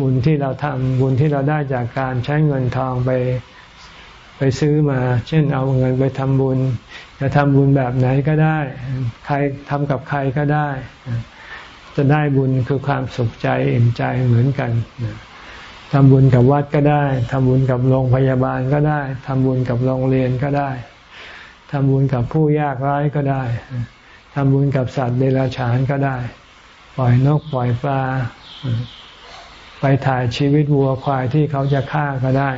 บุญที่เราทำบุญที่เราได้จากการใช้เงินทองไปไปซื้อมา เช่นเอาเงินไปทำบุญ จะทำบุญแบบไหนก็ได้ ใครทำกับใครก็ได้ จะได้บุญคือความสุขใจอิ่มใจเหมือนกันทำบุญกับวัดก็ได้ทำบุญกับโรงพยาบาลก็ได้ทำบุญกับโรงเรียนก็ได้ทำบุญกับผู้ยากไร้ก็ได้ทำบุญกับสัตว์เดรัจฉานก็ได้ ปล่อยนกปล่อยปลา ไปถ่ายชีวิตวัวควายที่เขาจะฆ่าก็ได้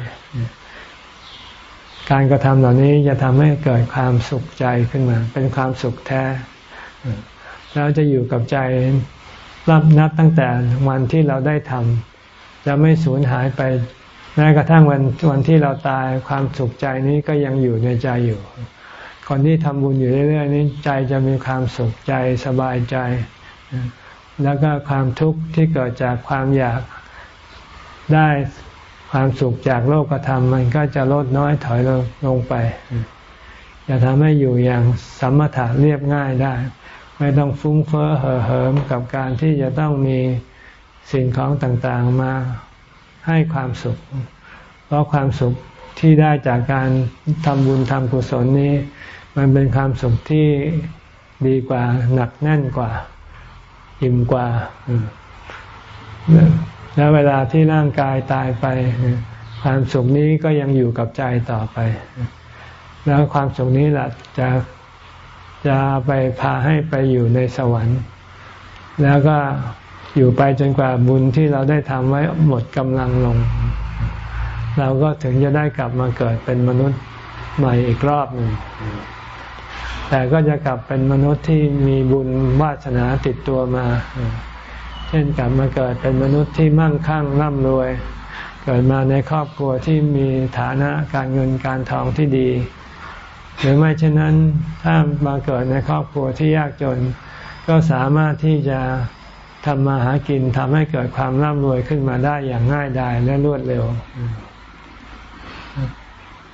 การกระทำเหล่านี้จะทำให้เกิดความสุขใจขึ้นมา เป็นความสุขแท้ แล้วจะอยู่กับใจรับนับตั้งแต่วันที่เราได้ทำจะไม่สูญหายไปแม้กระทั่งวันวันที่เราตายความสุขใจนี้ก็ยังอยู่ในใจอยู่คนที่ทำบุญอยู่เรื่อยๆนี้ใจจะมีความสุขใจสบายใจ แล้วก็ความทุกข์ที่เกิดจากความอยาก ได้ความสุขจากโลกธรรมมันก็จะลดน้อยถอยลงลงไป จะทำให้อยู่อย่างสมถะเรียบง่ายได้ ไม่ต้องฟุ้งเฟ้อเห่อเหิมกับการที่จะต้องมีสิ่งของต่างๆมาให้ความสุข เพราะความสุขที่ได้จากการทำบุญทำกุศลนี้ มันเป็นความสุขที่ดีกว่าหนักแน่นกว่า อิ่มกว่า แล้วเวลาที่ร่างกายตายไป ความสุขนี้ก็ยังอยู่กับใจต่อไป แล้วความสุขนี้แหละจะจะไปพาให้ไปอยู่ในสวรรค์ แล้วก็อยู่ไปจนกว่าบุญที่เราได้ทำไว้หมดกำลังลง เราก็ถึงจะได้กลับมาเกิดเป็นมนุษย์ใหม่อีกรอบหนึ่งแต่ก็จะกลับเป็นมนุษย์ที่มีบุญวาสนาติดตัวมา เช่นกลับมาเกิดเป็นมนุษย์ที่มั่งคั่งร่ำรวย เกิดมาในครอบครัวที่มีฐานะการเงินการทองที่ดี หรือไม่เช่นนั้นถ้ามาเกิดในครอบครัวที่ยากจน ก็สามารถที่จะทำมาหากินทำให้เกิดความร่ำรวยขึ้นมาได้อย่างง่ายดายและรวดเร็ว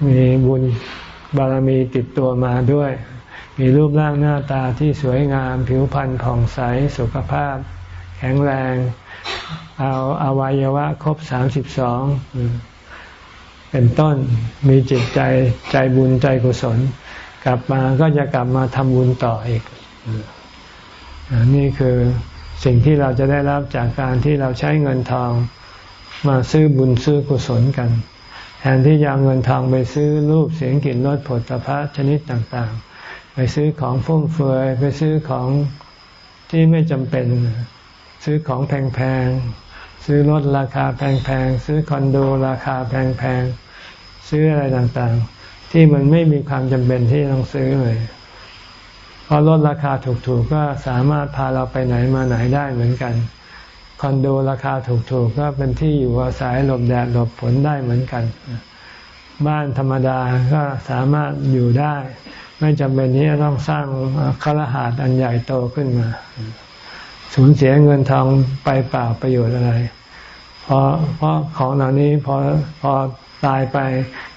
มีบุญบารมีติดตัวมาด้วย มีรูปร่างหน้าตาที่สวยงาม ผิวพรรณผ่องใสสุขภาพ แข็งแรง เอาอวัยวะ ครบสามสิบสองเป็นต้นมีจิตใจใจบุญใจกุศล กลับมาก็จะกลับมาทำบุญต่ออีกนี่คือสิ่งที่เราจะได้รับจากการที่เราใช้เงินทองมาซื้อบุญซื้อกุศลกัน แทนที่จะเอาเงินทองไปซื้อรูปเสียงกลิ่นรสผลิตภะชนิดต่างๆ ไปซื้อของฟุ่มเฟือยไปซื้อของที่ไม่จำเป็น ซื้อของแพงๆ ซื้อรถราคาแพงๆ ซื้อคอนโดราคาแพงๆ ซื้ออะไรต่างๆ ที่มันไม่มีความจำเป็นที่ต้องซื้อเลยพอลดราคาถูกๆ ก็สามารถพาเราไปไหนมาไหนได้เหมือนกัน คอนโดราคาถูกๆ ก็เป็นที่อยู่อาศัยหลบแดดหลบฝนได้เหมือนกัน บ้านธรรมดาก็สามารถอยู่ได้ ไม่จำเป็นที่จะต้องสร้างคฤหาสน์อันใหญ่โตขึ้นมา สูญเสียเงินทองไปเปล่าประโยชน์อะไร เพราะเพราะของเหล่านี้พอพอตายไป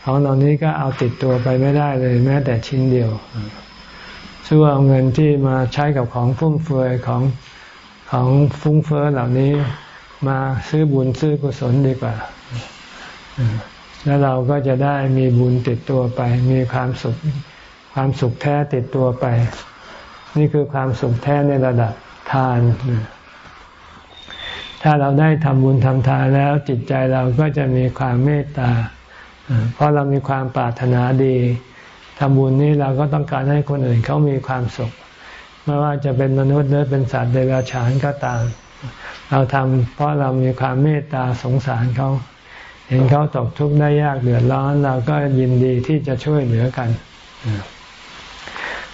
ของเหล่านี้ก็เอาติดตัวไปไม่ได้เลย แม้แต่ชิ้นเดียวซื้อเอาเงินที่มาใช้กับของฟุ่มเฟือยของของฟุ้งเฟ้อเหล่านี้มาซื้อบุญซื้อกุศลดีกว่า แล้วเราก็จะได้มีบุญติดตัวไป มีความสุขความสุขแท้ติดตัวไป นี่คือความสุขแท้ในระดับ ทาน ถ้าเราได้ทำบุญทำทานแล้วจิตใจเราก็จะมีความเมตตา เพราะเรามีความปรารถนาดีทำบุญนี้เราก็ต้องการให้คนอื่นเขามีความสุข ไม่ว่าจะเป็นมนุษย์หรือเป็นสัตว์เดรัจฉานก็ตาม เราทำเพราะเรามีความเมตตาสงสารเขา เห็นเขาตกทุกข์ได้ยากเดือดร้อน เราก็ยินดีที่จะช่วยเหลือกัน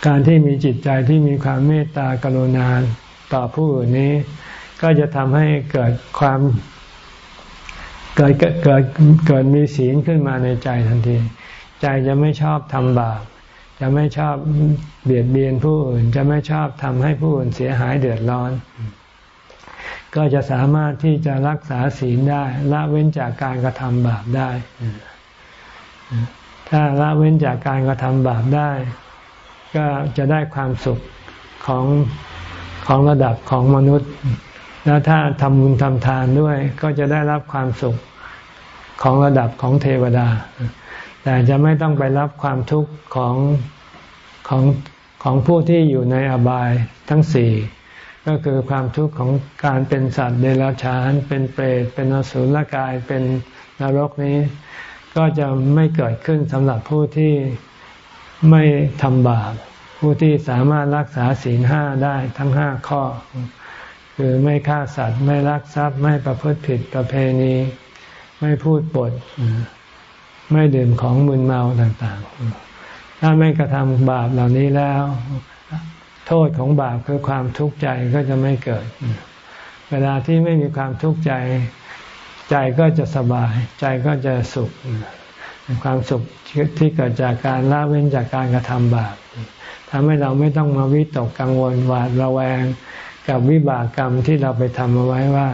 การที่มีจิตใจที่มีความเมตตากรุณา ต่อผู้อื่นนี้ ก็จะทำให้เกิดความเกิดเกิดเกิดเกิดมีศีลขึ้นมาในใจทันที ใจจะไม่ชอบทำบาปจะไม่ชอบเบียดเบียนผู้อื่น จะไม่ชอบทำให้ผู้อื่นเสียหายเดือดร้อน ก็จะสามารถที่จะรักษาศีลได้ ละเว้นจากการกระทำบาปได้ ถ้าละเว้นจากการกระทำบาปได้ ก็จะได้ความสุขของ ของระดับของมนุษย์ แล้วถ้าทำบุญทำทานด้วย ก็จะได้รับความสุขของระดับของเทวดา แต่จะไม่ต้องไปรับความทุกข์ของของของผู้ที่อยู่ในอบายทั้งสี่ก็คือความทุกข์ของการเป็นสัตว์เดรัจฉาน เป็นเปรตเป็นอสุรกายเป็นนรกนี้ ก็จะไม่เกิดขึ้นสำหรับผู้ที่ไม่ทำบาป ผู้ที่สามารถรักษาศีลห้าได้ทั้งห้าข้อ คือไม่ฆ่าสัตว์ ไม่ลักทรัพย์ ไม่ประพฤติผิดประเพณี ไม่พูดปด ไม่ดื่มของมึนเมาต่างๆ ถ้าไม่กระทำบาปเหล่านี้แล้ว โทษของบาปคือความทุกข์ใจก็จะไม่เกิด เวลาที่ไม่มีความทุกข์ใจ ใจก็จะสบาย ใจก็จะสุข ความสุขที่เกิดจากการละเว้นจากการกระทำบาป ทำให้เราไม่ต้องมาวิตกกังวลหวาดระแวง กับวิบากกรรมที่เราไปทำเอาไว้ว่า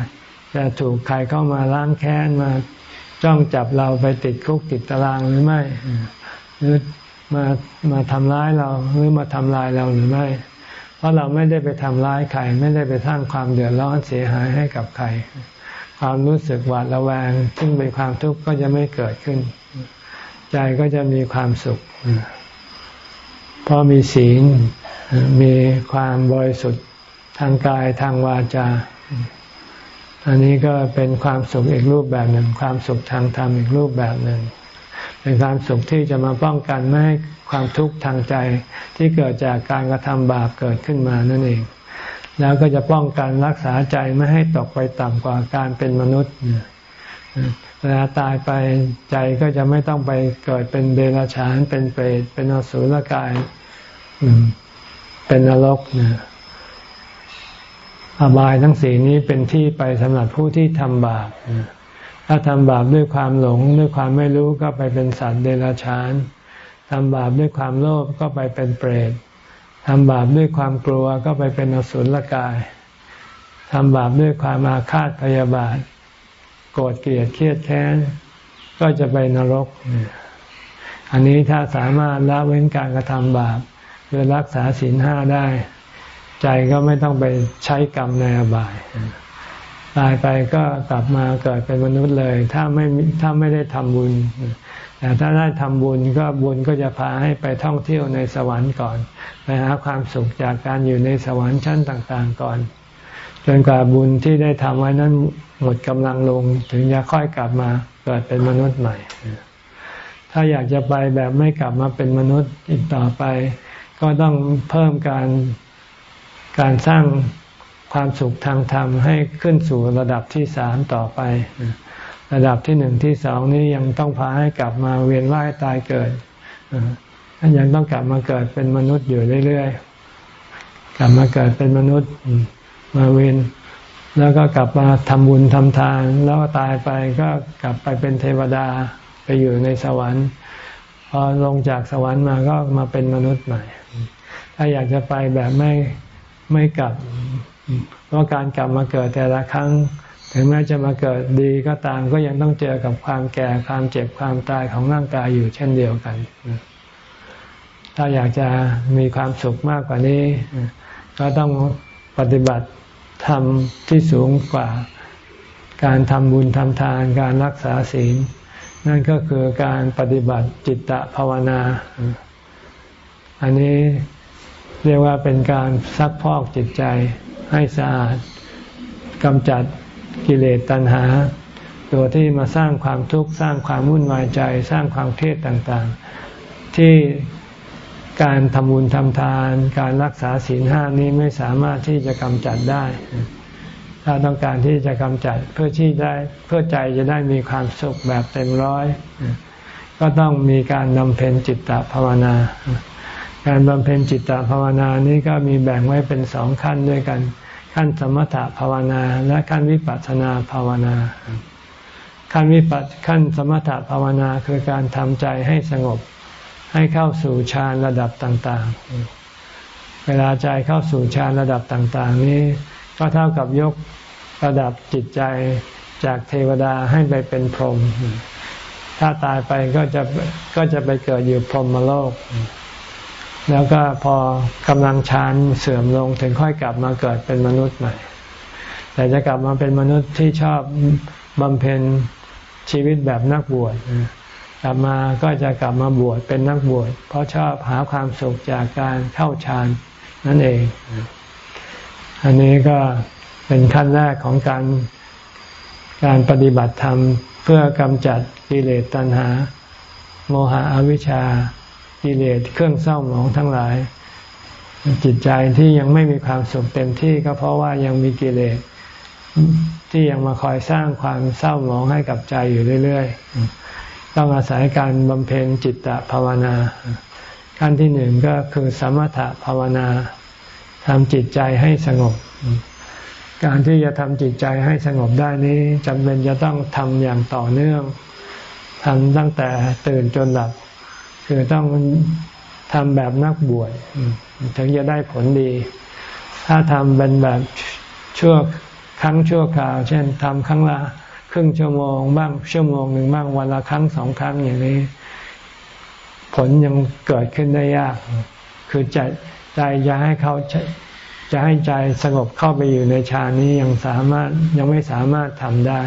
จะถูกใครเข้ามาล้างแค้นมาจ้องจับเราไปติดคุกติดตารางหรือไม่ หรือมามาทำร้ายเราหรือมาทำลายเราหรือไม่ เพราะเราไม่ได้ไปทำร้ายใครไม่ได้ไปสร้างความเดือดร้อนเสียหายให้กับใคร ความรู้สึกหวาดระแวง ซึ่งเป็นความทุกข์ก็จะไม่เกิดขึ้น ใจก็จะมีความสุข ราะมีศีลมีความบริสุทธิ์ทางกายทางวาจา อันนี้ก็เป็นความสุขอีกรูปแบบหนึ่ง ความสุขทางธรรมอีกรูปแบบหนึ่ง เป็นความสุขที่จะมาป้องกันไม่ให้ความทุกข์ทางใจที่เกิดจากการกระทำบาปเกิดขึ้นมานั่นเอง แล้วก็จะป้องกันรักษาใจไม่ให้ตกไปต่ำกว่าการเป็นมนุษย์เวลาตายไปใจก็จะไม่ต้องไปเกิดเป็นเดรัจฉานเป็นเปรตเป็นอสุรกาย เป็นนรกนะอบายทั้งสี่นี้เป็นที่ไปสำหรับผู้ที่ทำบาปถ้าทำบาปด้วยความหลงด้วยความไม่รู้ก็ไปเป็นสัตว์เดรัจฉานทำบาปด้วยความโลภก็ไปเป็นเปรตทำบาปด้วยความกลัวก็ไปเป็นอสุรกายทำบาปด้วยความอาฆาตพยาบาท โกรธเกลียดเครียดแค้น ก็จะไปนรก อันนี้ถ้าสามารถละเว้นการกระทำบาป หรือรักษาศีลห้าได้ ใจก็ไม่ต้องไปใช้กรรมในอบาย ตายไปก็กลับมาเกิดเป็นมนุษย์เลย ถ้าไม่ถ้าไม่ได้ทำบุญ แต่ถ้าได้ทำบุญก็บุญก็จะพาให้ไปท่องเที่ยวในสวรรค์ก่อน ไปหาความสุขจากการอยู่ในสวรรค์ชั้นต่าง ๆ ก่อน จนกว่าบุญที่ได้ทำไว้นั้นหมดกำลังลงถึงจะค่อยกลับมาเกิดเป็นมนุษย์ใหม่ ถ้าอยากจะไปแบบไม่กลับมาเป็นมนุษย์อีกต่อไป ก็ต้องเพิ่มการการสร้างความสุขทางธรรมให้ขึ้นสู่ระดับที่สามต่อไประดับที่หนึ่งที่สองนี้ยังต้องพาให้กลับมาเวียนว่ายตายเกิดยังต้องกลับมาเกิดเป็นมนุษย์อยู่เรื่อยๆ กลับมาเกิดเป็นมนุษย์มาเวียนแล้วก็กลับมาทำบุญทำทาน แล้วก็ตายไปก็กลับไปเป็นเทวดาไปอยู่ในสวรรค์ พอลงจากสวรรค์มาก็มาเป็นมนุษย์ใหม่ ถ้าอยากจะไปแบบไม่ไม่กลับ เพราะการกลับมาเกิดแต่ละครั้ง ถึงแม้จะมาเกิดดีก็ตามก็ยังต้องเจอกับความแก่ความเจ็บความตายของร่างกายอยู่เช่นเดียวกัน ถ้าอยากจะมีความสุขมากกว่านี้ ก็ต้องปฏิบัติธรรมที่สูงกว่าการทำบุญทำทานการรักษาศีล นั่นก็คือการปฏิบัติจิตตภาวนา อันนี้ เรียกว่าเป็นการซักพอกจิตใจให้สะอาดกำจัดกิเลสตัณหา ตัวที่มาสร้างความทุกข์สร้างความวุ่นวายใจ สร้างความเครียดต่างๆ ที่การทำบุญทำทาน การรักษาศีลห้านี้ไม่สามารถที่จะกำจัดได้ ถ้าต้องการที่จะกำจัดเพื่อที่ได้เพื่อใจจะได้มีความสุขแบบเต็มร้อย ก็ต้องมีการบำเพ็ญจิตตภาวนา การบำเพ็ญจิตตภาวนานี้ก็มีแบ่งไว้เป็นสองขั้นด้วยกัน ขั้นสมถะภาวนาและขั้นวิปัสสนาภาวนา ขั้นวิปัสขั้นสมถะภาวนาคือการทำใจให้สงบให้เข้าสู่ฌานระดับต่างๆ เวลาใจเข้าสู่ฌานระดับต่างๆ นี้ ก็เท่ากับยกระดับจิตใจจากเทวดาให้ไปเป็นพรหมถ้าตายไปก็จะก็จะไปเกิดอยู่พรหมโลก แล้วก็พอกำลังฌานเสื่อมลงถึงค่อยกลับมาเกิดเป็นมนุษย์ใหม่ แต่จะกลับมาเป็นมนุษย์ที่ชอบบำเพ็ญชีวิตแบบนักบวชกลับมาก็จะกลับมาบวชเป็นนักบวชเพราะชอบหาความสุขจากการเข้าฌานนั่นเอง อันนี้ก็เป็นขั้นแรกของการการปฏิบัติธรรมเพื่อกำจัดกิเลสตัณหา โมหะอวิชชา กิเลสเครื่องเศร้าหมองทั้งหลาย จิตใจที่ยังไม่มีความสุขเต็มที่ก็เพราะว่ายังมีกิเลสที่ยังมาคอยสร้างความเศร้าหมองให้กับใจอยู่เรื่อย ๆ ต้องอาศัยการบำเพ็ญจิตตภาวนา ขั้นที่หนึ่งก็คือสมถภาวนาทำจิตใจให้สงบ การที่จะทำจิตใจให้สงบได้นี้จำเป็นจะต้องทำอย่างต่อเนื่องทำตั้งแต่ตื่นจนหลับ คือต้องทำแบบนักบวชถึงจะได้ผลดี ถ้าทำเป็นแบบชั่วครั้งชั่วคราว เช่นทำครั้งละครึ่งชั่วโมงบ้างชั่วโมงหนึ่งบ้างวันละครั้งสองครั้งอย่างนี้ ผลยังเกิดขึ้นได้ยาก คือใจใจจะให้เขาจะให้ใจสงบเข้าไปอยู่ในฌานนี้ยังสามารถยังไม่สามารถทำได้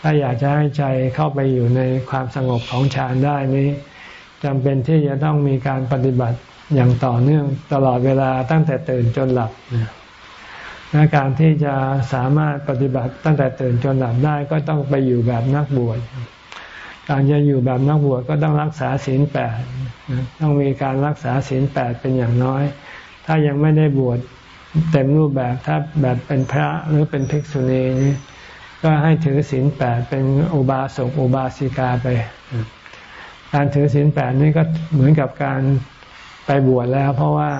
ถ้าอยากจะให้ใจเข้าไปอยู่ในความสงบของฌานได้นี้ จำเป็นที่จะต้องมีการปฏิบัติอย่างต่อเนื่องตลอดเวลาตั้งแต่ตื่นจนหลับและการที่จะสามารถปฏิบัติตั้งแต่ตื่นจนหลับได้ก็ต้องไปอยู่แบบนักบวช การจะอยู่แบบนักบวชก็ต้องรักษาศีลแปดต้องมีการรักษาศีลแปดเป็นอย่างน้อย ถ้ายังไม่ได้บวชเต็มรูปแบบถ้าแบบเป็นพระหรือเป็นภิกษุณีนี่ก็ให้ถือศีลแปดเป็นอุบาสกอุบาสิกาไป การถือศีลแปดนี่ก็เหมือนกับการไปบวชแล้ว เพราะว่า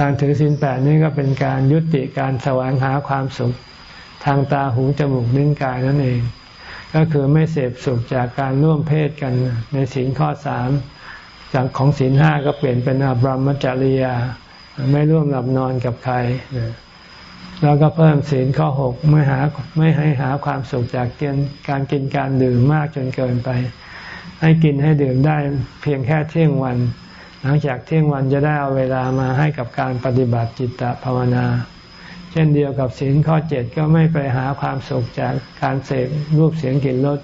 การถือศีลแปดนี่ก็เป็นการยุติการแสวงหาความสุขทางตาหูจมูกลิ้นกายนั่นเอง ก็คือไม่เสพสุขจากการร่วมเพศกันในศีลข้อสามจากของศีลห้าก็เปลี่ยนเป็นอบรมจริยา ไม่ร่วมหลับนอนกับใคร แล้วก็เพิ่มศีลข้อหกไม่หาไม่ให้หาความสุขจากการกินการดื่มมากจนเกินไป ให้กินให้ดื่มได้เพียงแค่เที่ยงวัน หลังจากเที่ยงวันจะได้เอาเวลามาให้กับการปฏิบัติจิตตภาวนา เช่นเดียวกับศีลข้อเจ็ดก็ไม่ไปหาความสุขจากการเสพรูปเสียงกลิ่นรส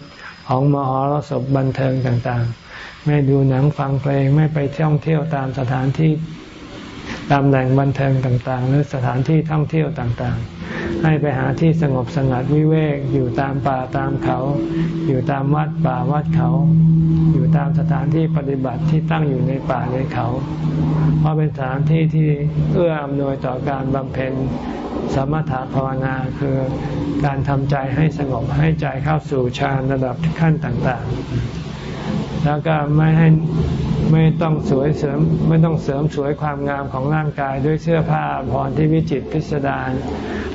ของมหรสพบันเทิงต่างๆ ไม่ดูหนังฟังเพลงไม่ไปท่องเที่ยวตามสถานที่ตามแหล่งบันเทิงต่างๆ หรือสถานที่ท่องเที่ยวต่างๆ ให้ไปหาที่สงบสงัดวิเวกอยู่ตามป่าตามเขา อยู่ตามวัดป่าวัดเขา อยู่ตามสถานที่ปฏิบัติที่ตั้งอยู่ในป่าในเขา เพราะเป็นสถานที่ที่เอื้ออำนวยต่อการบำเพ็ญสมถะภาวนาคือการทำใจให้สงบให้ใจเข้าสู่ฌานระดับขั้นต่างๆ แล้วก็ไม่ให้ ไม่ต้องสวยเสริมไม่ต้องเสริมสวยความงามของร่างกายด้วยเสื้อผ้าผ่อนที่วิจิตพิสดาร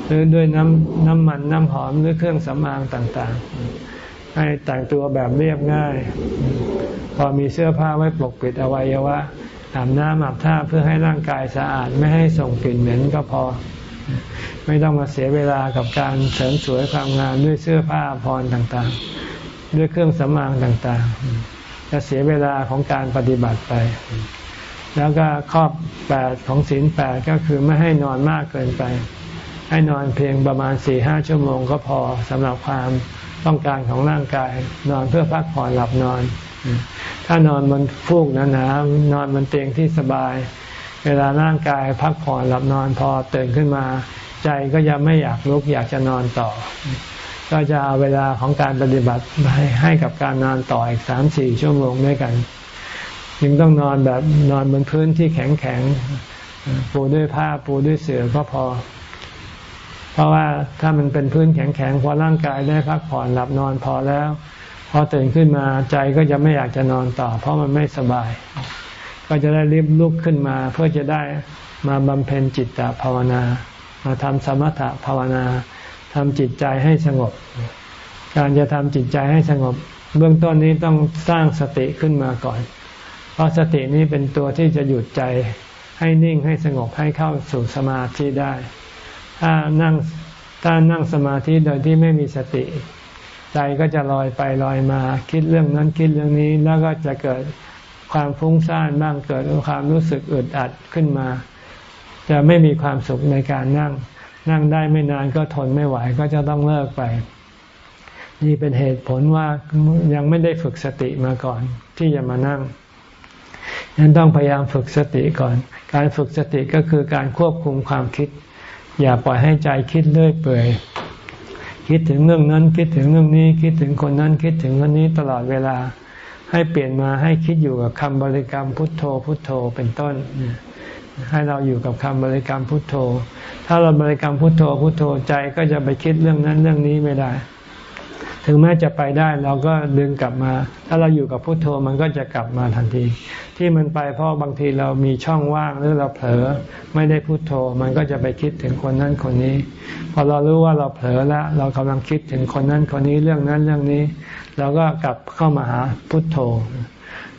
หรือด้วยน้ำน้ำมันน้ำหอมหรือเครื่องสำอางต่างๆ ให้แต่งตัวแบบเรียบง่าย พอมีเสื้อผ้าไว้ปกปิดอวัยวะอาบน้ำอาบท่าเพื่อให้ร่างกายสะอาดไม่ให้ส่งกลิ่นเหม็นก็พอ ไม่ต้องมาเสียเวลากับการเสริมสวยความงามด้วยเสื้อผ้าพรต่างๆ ด้วยเครื่องสำอางต่างๆ จะเสียเวลาของการปฏิบัติไป แล้วก็ข้อแปดของศีลแปดก็คือไม่ให้นอนมากเกินไป ให้นอนเพียงประมาณสี่ห้าชั่วโมงก็พอสำหรับความต้องการของร่างกาย นอนเพื่อพักผ่อนหลับนอน ถ้านอนบนฟูกหนาๆนอนบนเตียงที่สบาย เวลาร่างกายพักผ่อนหลับนอนพอตื่นขึ้นมา ใจก็ยังไม่อยากลุกอยากจะนอนต่อ ก็จะเอาเวลาของการปฏิบัติให้ให้กับการนอนต่ออีกสามสี่ชั่วโมงด้วยกันยังต้องนอนแบบนอนบนพื้นที่แข็งแข็งปูด้วยผ้าปูด้วยเสื่อก็พอ เพราะว่าถ้ามันเป็นพื้นแข็งแข็งพอร่างกายได้พักผ่อนหลับนอนพอแล้ว พอตื่นขึ้นมาใจก็จะไม่อยากจะนอนต่อ เพราะมันไม่สบาย ก็จะได้รีบลุกขึ้นมา เพื่อจะได้มาบำเพ็ญจิตตภาวนา มาทำสมถะภาวนา ทำจิตใจให้สงบ การจะทำจิตใจให้สงบ เบื้องต้นนี้ต้องสร้างสติขึ้นมาก่อน เพราะสตินี้เป็นตัวที่จะหยุดใจให้นิ่งให้สงบให้เข้าสู่สมาธิได้ ถ้านั่งถ้านั่งสมาธิโดยที่ไม่มีสติ ใจก็จะลอยไปลอยมาคิดเรื่องนั้นคิดเรื่องนี้แล้วก็จะเกิดความฟุ้งซ่านบ้างเกิดความรู้สึกอึดอัดขึ้นมา จะไม่มีความสุขในการนั่ง นั่งได้ไม่นานก็ทนไม่ไหวก็จะต้องเลิกไป นี่เป็นเหตุผลว่ายังไม่ได้ฝึกสติมาก่อนที่จะมานั่งยังต้องพยายามฝึกสติก่อน การฝึกสติก็คือการควบคุมความคิด อย่าปล่อยให้ใจคิดเลื่อยเปื่อยคิดถึงเรื่องนั้นคิดถึงเรื่องนี้คิดถึงคนนั้นคิดถึงคนนี้ตลอดเวลา ให้เปลี่ยนมาให้คิดอยู่กับคำบริกรรมพุทโธพุทโธเป็นต้น ให้เราอยู่กับคำบริกรรมพุทโธ ถ้าเราบริกรรมพุทโธพุทโธใจก็จะไปคิดเรื่องนั้นเรื่องนี้ไม่ได้ ถึงแม้จะไปได้เราก็ดึงกลับมา ถ้าเราอยู่กับพุทโธมันก็จะกลับมาทันที ที่มันไปเพราะบางทีเรามีช่องว่างหรือเราเผลอไม่ได้พุทโธ มันก็จะไปคิดถึงคนนั้นคนนี้ พอเรารู้ว่าเราเผลอแล้ว เรากำลังคิดถึงคนนั้นคนนี้เรื่องนั้นเรื่องนี้ เราก็กลับเข้ามาหาพุทโธ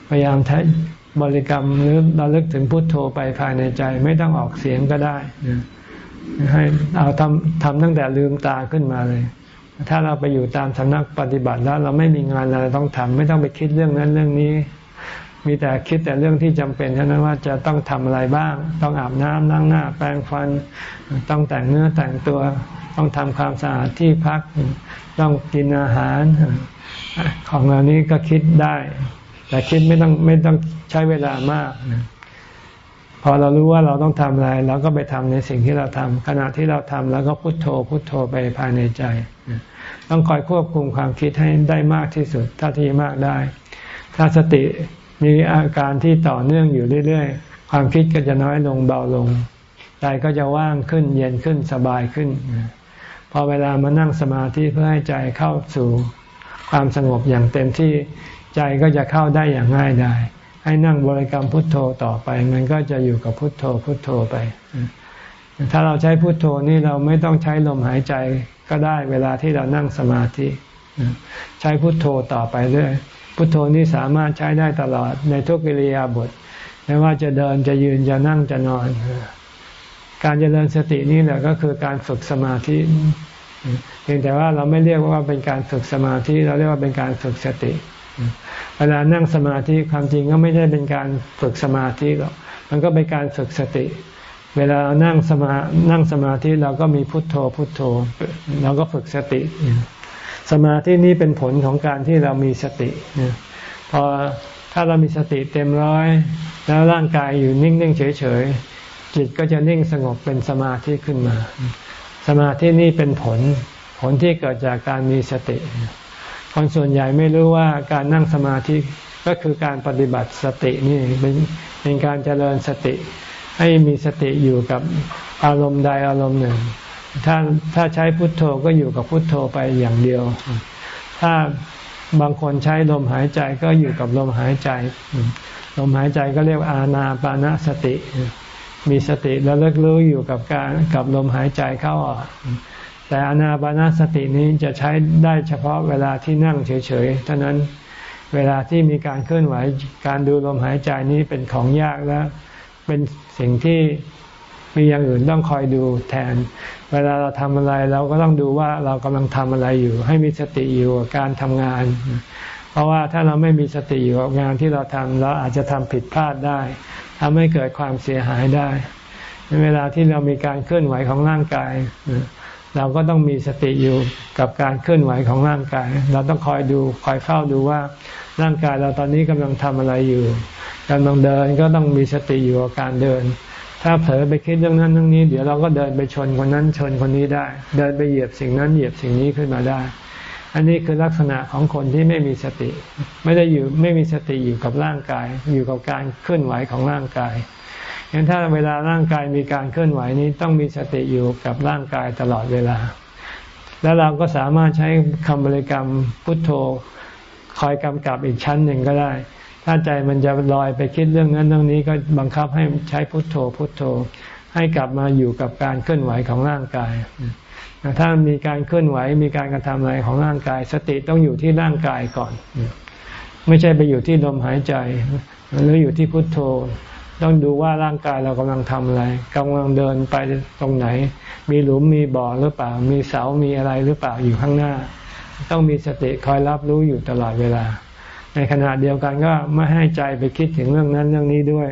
พยายาม บริกรรมหรือเราเลิกถึงพุทโธไปภายในใจ ไม่ต้องออกเสียงก็ได้ให้เอาทำทำตั้งแต่ลืมตาขึ้นมาเลย ถ้าเราไปอยู่ตามสำนักปฏิบัติแล้วเราไม่มีงานอะไรต้องทำไม่ต้องไปคิดเรื่องนั้นเรื่องนี้ มีแต่คิดแต่เรื่องที่จำเป็นเท่านั้นว่าจะต้องทำอะไรบ้าง ต้องอาบน้ำล้างหน้า แปรงฟัน ต้องแต่งเนื้อแต่งตัว ต้องทำความสะอาดที่พัก ต้องกินอาหาร ของเหล่านี้ก็คิดได้ แต่คิดไม่ต้องไม่ต้องใช้เวลามากนะพอเรารู้ว่าเราต้องทำอะไรเราก็ไปทำในสิ่งที่เราทำขณะที่เราทำแล้วก็พุโทโธ พุโทโธไปภายในใจ ต้องคอยควบคุมความคิดให้ได้มากที่สุดถ้าที่มากได้ ถ้าสติมีอาการที่ต่อเนื่องอยู่เรื่อยๆ ความคิดก็จะน้อยลงเบาลง ใจก็จะว่างขึ้นเย็นขึ้นสบายขึ้น พอเวลามานั่งสมาธิเพื่อให้ใจเข้าสู่ความสงบอย่างเต็มที่ ใจก็จะเข้าได้อย่างง่ายได้ให้นั่งบริกรรมพุทโธต่อไป มันก็จะอยู่กับพุทโธพุทโธไปถ้าเราใช้พุทโธนี่เราไม่ต้องใช้ลมหายใจก็ได้เวลาที่เรานั่งสมาธิใช้พุทโธต่อไปเรื่อยพุทโธนี้สามารถใช้ได้ตลอดในทุกิริยาบทไม่ว่าจะเดินจะยืนจะนั่งจะนอน การเจริญสตินี่แหละก็คือการฝึกสมาธิเพียงแต่ว่าเราไม่เรียกว่าเป็นการฝึกสมาธิ เราเรียกว่าเป็นการฝึกสติ เวลานั่งสมาธิความจริงก็ไม่ได้เป็นการฝึกสมาธิหรอกมันก็เป็นการฝึกสติ เวลานั่งสมานั่งสมาธิเราก็มีพุทโธพุทโธเราก็ฝึกสติ สมาธินี้เป็นผลของการที่เรามีสติพอถ้าเรามีสติเต็มร้อย แล้วร่างกายอยู่นิ่งๆเฉยๆจิตก็จะนิ่งสงบเป็นสมาธิขึ้นมา สมาธินี่เป็นผลผลที่เกิดจากการมีสติ คนส่วนใหญ่ไม่รู้ว่าการนั่งสมาธิก็คือการปฏิบัติสตินี่เป็นเป็นการเจริญสติ ให้มีสติอยู่กับอารมณ์ใดอารมณ์หนึ่ง ถ้าถ้าใช้พุทโธก็อยู่กับพุทโธไปอย่างเดียว ถ้าบางคนใช้ลมหายใจก็อยู่กับลมหายใจ ลมหายใจก็เรียกอาณาปานาสติ มีสติแล้วเลิกรู้อยู่กับการกับลมหายใจเข้าออก แต่อนาปานาสตินี้จะใช้ได้เฉพาะเวลาที่นั่งเฉยๆเท่านั้นเวลาที่มีการเคลื่อนไหวการดูลมหายใจนี้เป็นของยากและเป็นสิ่งที่มีอย่างอื่นต้องคอยดูแทน เวลาเราทำอะไรเราก็ต้องดูว่าเรากำลังทำอะไรอยู่ ให้มีสติอยู่กับการทำงาน เพราะว่าถ้าเราไม่มีสติอยู่กับงานที่เราทำเราอาจจะทำผิดพลาดได้ทำให้เกิดความเสียหายได้ในเวลาที่เรามีการเคลื่อนไหวของร่างกาย เราก็ต้องมีสติอยู่กับการเคลื่อนไหวของร่างกาย เราต้องคอยดูคอยเฝ้าดูว่าร่างกายเราตอนนี้กำลังทำอะไรอยู่กำลังเดินก็ต้องมีสติอยู่กับการเดิน ถ้าเผลอไปคิดเรื่องนั้นเรื่องนี้ เดี๋ยวเราก็เดินไปชนคนนั้นชนคนนี้ได้ เดินไปเหยียบสิ่งนั้นเหยียบสิ่งนี้ขึ้นมาได้ อันนี้คือลักษณะของคนที่ไม่มีสติ ไม่ได้อยู่ไม่มีสติอยู่กับร่างกาย อยู่กับการเคลื่อนไหวของร่างกาย งั้นถ้าเวลาร่างกายมีการเคลื่อนไหวนี้ต้องมีสติอยู่กับร่างกายตลอดเวลา แล้วเราก็สามารถใช้คำบริกรรมพุทโธคอยกำกับอีกชั้นหนึ่งก็ได้ ถ้าใจมันจะลอยไปคิดเรื่องนั้นเรื่องนี้ก็บังคับให้ใช้พุทโธ พุทโธ ให้กลับมาอยู่กับการเคลื่อนไหวของร่างกาย ถ้ามีการเคลื่อนไหวมีการกระทำอะไรของร่างกาย สติต้องอยู่ที่ร่างกายก่อน ไม่ใช่ไปอยู่ที่ลมหายใจ หรืออยู่ที่พุทโธ ต้องดูว่าร่างกายเรากำลังทำอะไรกำลังเดินไปตรงไหน มีหลุมมีบ่อหรือเปล่า มีเสามีอะไรหรือเปล่าอยู่ข้างหน้า ต้องมีสติคอยรับรู้อยู่ตลอดเวลา ในขณะเดียวกันก็ไม่ให้ใจไปคิดถึงเรื่องนั้นเรื่องนี้ด้วย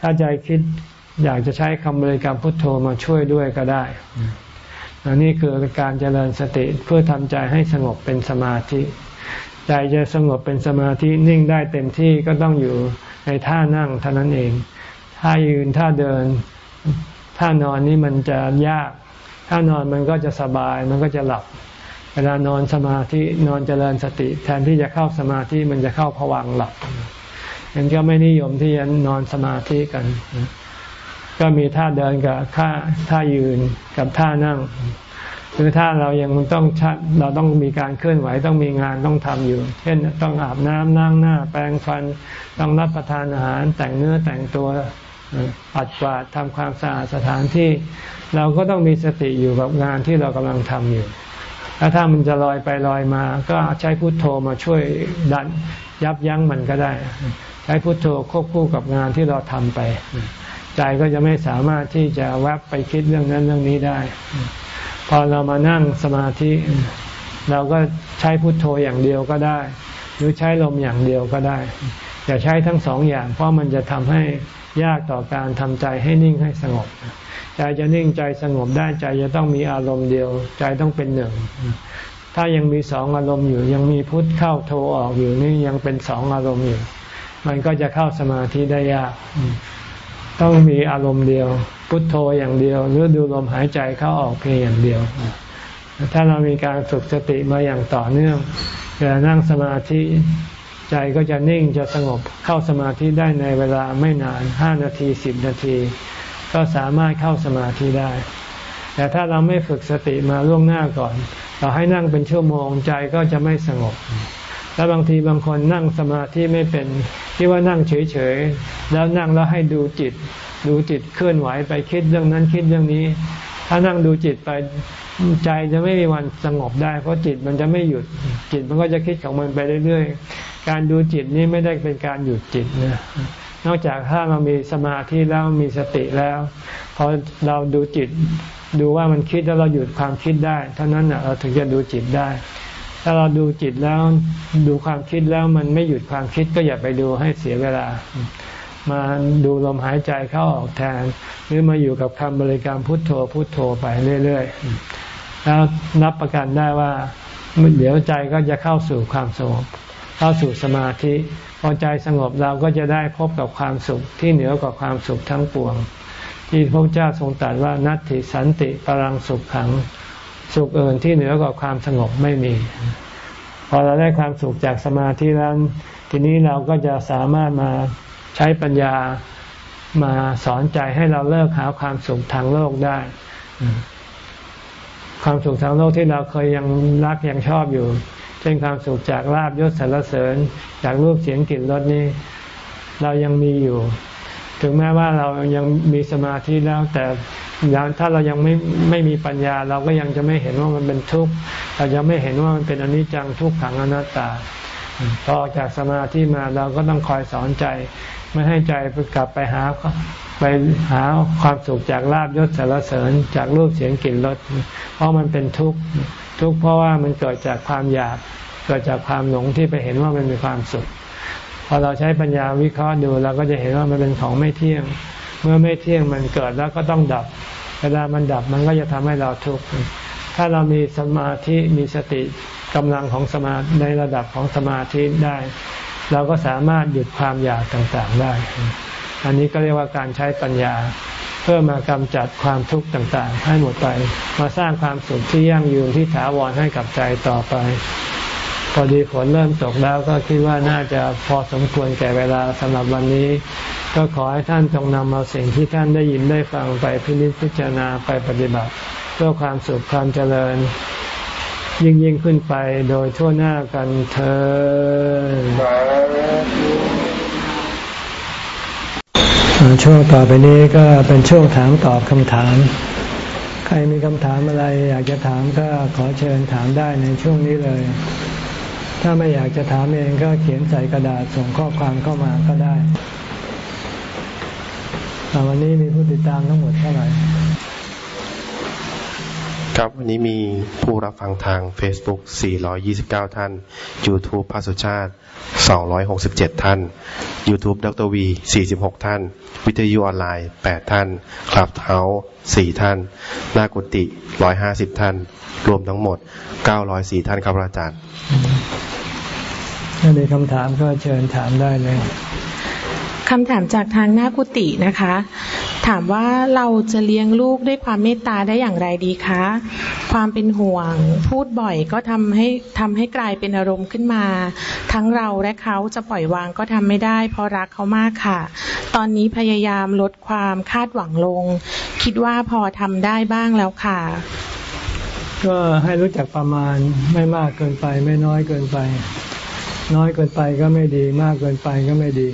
ถ้าใจคิดอยากจะใช้คำบริกรรมพุทโธมาช่วยด้วยก็ได้อันนี้คือการเจริญสติเพื่อทำใจให้สงบเป็นสมาธิ ใจจะสงบเป็นสมาธินิ่งได้เต็มที่ก็ต้องอยู่ในท่านั่งเท่านั้นเอง ท่ายืนท่าเดิน ท่านอนนี่มันจะยากถ้านอนมันก็จะสบายมันก็จะหลับ เวลานอนสมาธินอนเจริญสติ แทนที่จะเข้าสมาธิมันจะเข้าผวังหลับยังก็ไม่นิยมที่จะนอนสมาธิกัน ก็มีท่าเดินกับท่าท่ายืนกับท่านั่ง คือถ้าเรายังต้องชัดเราต้องมีการเคลื่อนไหวต้องมีงานต้องทำอยู่ เช่นต้องอาบน้ำนั่งหน้า แปรงฟัน ต้องรับประทานอาหารแต่งเนื้อแต่งตัวปัดกวาดทำความสะอาดสถานที่ เราก็ต้องมีสติอยู่กับงานที่เรากำลังทำอยู่ถ้าถ้ามันจะลอยไปลอยมา ก็ใช้พุทโธมาช่วยดันยับยั้งมันก็ได้ ใช้พุทโธควบคู่กับงานที่เราทำไป ใจก็จะไม่สามารถที่จะแวบไปคิดเรื่องนั้นเรื่องนี้ได้ พอเรามานั่งสมาธิ เราก็ใช้พุทโธอย่างเดียวก็ได้ หรือใช้ลมอย่างเดียวก็ได้ อย่าใช้ทั้งสองอย่าง เพราะมันจะทำให้ยากต่อการทำใจให้นิ่งให้สงบใจจะนิ่งใจสงบได้ใจจะต้องมีอารมณ์เดียว ใจต้องเป็นหนึ่งถ้ายังมีสองอารมณ์อยู่ ยังมีพุทเข้าโทออกอยู่นี่ยังเป็นสองอารมณ์อยู่ มันก็จะเข้าสมาธิได้ยาก ต้องมีอารมณ์เดียว พุทโธอย่างเดียวหรือดูลมหายใจเข้าออกเพียงอย่างเดียว ถ้าเรามีการฝึกสติมาอย่างต่อเนื่องเวลานั่งสมาธิใจก็จะนิ่งจะสงบเข้าสมาธิได้ในเวลาไม่นานห้านาทีสิบนาที ก็สามารถเข้าสมาธิได้ แต่ถ้าเราไม่ฝึกสติมาล่วงหน้าก่อน เราให้นั่งเป็นชั่วโมงใจก็จะไม่สงบ แล้วบางทีบางคนนั่งสมาธิไม่เป็นที่ว่านั่งเฉยๆ แล้วนั่งแล้วให้ดูจิต ดูจิตเคลื่อนไหวไปคิดเรื่องนั้นคิดเรื่องนี้ ถ้านั่งดูจิตไปใจจะไม่มีวันสงบได้ เพราะจิตมันจะไม่หยุดจิตมันก็จะคิดของมันไปเรื่อยๆ การดูจิตนี้ไม่ได้เป็นการหยุดจิตนะนอกจากถ้าเรามีสมาธิแล้วมีสติแล้วพอเราดูจิตดูว่ามันคิดแล้วเราหยุดความคิดได้ เท่านั้นเราถึงจะดูจิตได้ ถ้าเราดูจิตแล้วดูความคิดแล้วมันไม่หยุดความคิดก็อย่าไปดูให้เสียเวลา มาดูลมหายใจเข้าออกแทน หรือมาอยู่กับคำบริกรรมพุทโธพุทโธไปเรื่อยๆแล้วนับประกันได้ว่าเดี๋ยวใจก็จะเข้าสู่ความสงบเข้าสู่สมาธิพอใจสงบเราก็จะได้พบกับความสุขที่เหนือกว่าความสุขทั้งปวง ที่พระเจ้าทรงตรัสว่านัตติสันติปรังสุขขัง สุขเอื่นที่เหนือกว่าความสงบไม่มี พอเราได้ความสุขจากสมาธิแล้วทีนี้เราก็จะสามารถมา ใช้ปัญญามาสอนใจให้เราเลิกหาความสุขทางโลกได้ ความสุขทางโลกที่เราเคยยังรักยังชอบอยู่ เช่นความสุขจากลาบยศสรรเสริญ จากรูปเสียงกลิ่นรสนี้ เรายังมีอยู่ ถึงแม้ว่าเรายังมีสมาธิแล้ว แต่ถ้าเรายังไม่ไม่มีปัญญา เราก็ยังจะไม่เห็นว่ามันเป็นทุกข์เราจะไม่เห็นว่ามันเป็นอนิจจังทุกขังอนัตตาพอออกจากสมาธิมาเราก็ต้องคอยสอนใจ ไม่ให้ใจกลับไปหาไปหาความสุขจากลาบยศสารเสริญจากรูปเสียงกลิ่นรสเพราะมันเป็นทุกข์ทุกข์เพราะว่ามันเกิดจากความอยากเกิดจากความหลงที่ไปเห็นว่ามันมีความสุขพอเราใช้ปัญญาวิเคราะห์ดูเราก็จะเห็นว่ามันเป็นของไม่เที่ยง เมื่อไม่เที่ยงมันเกิดแล้วก็ต้องดับ เวลามันดับมันก็จะทำให้เราทุกข์ถ้าเรามีสมาธิมีสติกำลังของสมาในระดับของสมาธิได้ เราก็สามารถหยุดความอยากต่างๆได้ อันนี้ก็เรียกว่าการใช้ปัญญา เพื่อมากำจัดความทุกข์ต่างๆ ให้หมดไป มาสร้างความสุขที่ยั่งยืนที่ถาวรให้กับใจต่อไป พอดีฝนเริ่มตกแล้วก็คิดว่าน่าจะพอสมควรแก่เวลาสำหรับวันนี้ ก็ขอให้ท่านจงนำเอาสิ่งที่ท่านได้ยินได้ฟังไปพิจิตพิจารณาไปปฏิบัติ เพื่อความสุขความเจริญ ยิ่งยิ่งขึ้นไปโดยทั่วหน้ากันเธอช่วงต่อไปนี้ก็เป็นช่วงถามตอบคำถาม ใครมีคำถามอะไร อยากจะถามก็ขอเชิญถามได้ในช่วงนี้เลย ถ้าไม่อยากจะถามเองก็เขียนใส่กระดาษส่งข้อความเข้ามาก็ได้วันนี้มีผู้ติดตามทั้งหมดเท่าไหร่ ครับวันนี้มีผู้รับฟังทาง Facebook 429 ท่าน YouTube พระสุชาติ 267 ท่าน YouTube ดรวี 46 ท่าน วิทยุออนไลน์ 8 ท่านคลับเฮาส์4ท่านนากุติ150 ท่าน รวมทั้งหมด 904 ท่านครับอาจารย์ถ้ามีคำถามก็เชิญถามได้เลย คำถามจากทางหน้ากุฏินะคะ ถามว่าเราจะเลี้ยงลูกด้วยความเมตตาได้อย่างไรดีคะ ความเป็นห่วง พูดบ่อยก็ทำให้ทำให้กลายเป็นอารมณ์ขึ้นมา ทั้งเราและเขาจะปล่อยวางก็ทำไม่ได้ เพราะรักเขามากค่ะ ตอนนี้พยายามลดความคาดหวังลง คิดว่าพอทำได้บ้างแล้วค่ะ ก็ให้รู้จักประมาณไม่มากเกินไปไม่น้อยเกินไป น้อยเกินไปก็ไม่ดีมากเกินไปก็ไม่ดี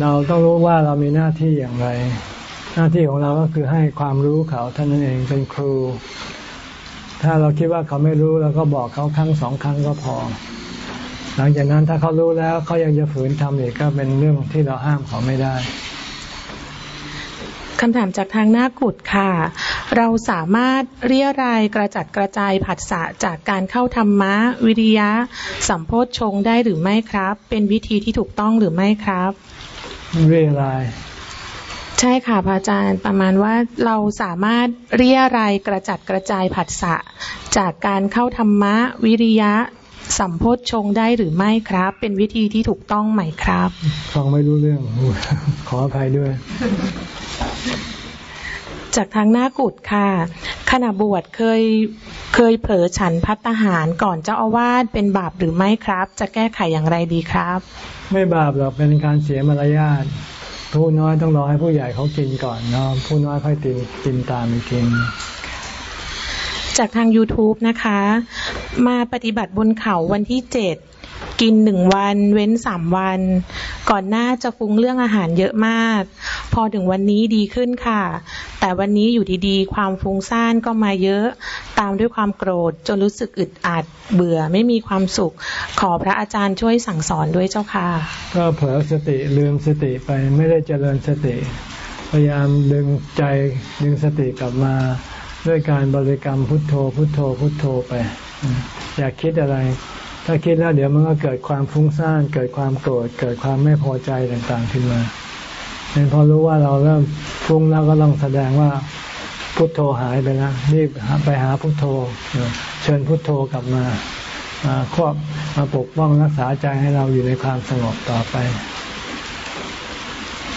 เราต้องรู้ว่าเรามีหน้าที่อย่างไร หน้าที่ของเราก็คือให้ความรู้เขาท่านนั้นเองเป็นครู ถ้าเราคิดว่าเขาไม่รู้เราก็บอกเขาครั้งสองครั้งก็พอ หลังจากนั้นถ้าเขารู้แล้วเขายังจะฝืนทำอีกก็เป็นเรื่องที่เราห้ามเขาไม่ได้คำถามจากทางหน้ากุดค่ะ เราสามารถเรียรายกระจัดกระจายผัสสะจากการเข้าธรรมะ วิริยะ สัมโพชฌงได้หรือไม่ครับ เป็นวิธีที่ถูกต้องหรือไม่ครับ เรียรายใช่ค่ะพระอาจารย์ประมาณว่าเราสามารถเรียรายกระจัดกระจายผัสสะจากการเข้าธรรมะวิริยะสัมโพชฌงได้หรือไม่ครับ เป็นวิธีที่ถูกต้องไหมครับฟังไม่รู้เรื่อง ขออภัยด้วย จากทางหน้ากุดค่ะ ขณะบวชเคยเคยเผลอฉันพัตหารก่อนเจ้าอาวาสเป็นบาปหรือไม่ครับ จะแก้ไขอย่างไรดีครับ ไม่บาปหรอกเป็นการเสียมารยาทผู้น้อยต้องรอให้ผู้ใหญ่เขากินก่อนเนาะผู้น้อยค่อยตินกินตามไปกินจากทาง YouTube นะคะ มาปฏิบัติบนเขาวันที่เจ็ด กินหนึ่งวัน เว้นสามวัน ก่อนหน้าจะฟุ้งเรื่องอาหารเยอะมาก พอถึงวันนี้ดีขึ้นค่ะ แต่วันนี้อยู่ดีๆ ความฟุ้งซ่านก็มาเยอะ ตามด้วยความโกรธจนรู้สึกอึดอัดเบื่อไม่มีความสุข ขอพระอาจารย์ช่วยสั่งสอนด้วยเจ้าค่ะ ก็เผลอสติลืมสติไปไม่ได้เจริญสติ พยายามดึงใจดึงสติกลับมาด้วยการบริกรรมพุทโธพุทโธพุทโธไป อย่าคิดอะไร ถ้าคิดแล้วเดี๋ยวมันก็เกิดความฟุ้งซ่านเกิดความโกรธเกิดความไม่พอใจต่างๆขึ้นมาเห็นพอรู้ว่าเราเริ่มฟุ้งแล้วก็ต้องแสดงว่าพุทโธหายไปแล้วรีบไปหาพุทโธเชิญพุทโธกลับมามาควบมาปกป้องรักษาใจให้เราอยู่ในความสงบต่อไป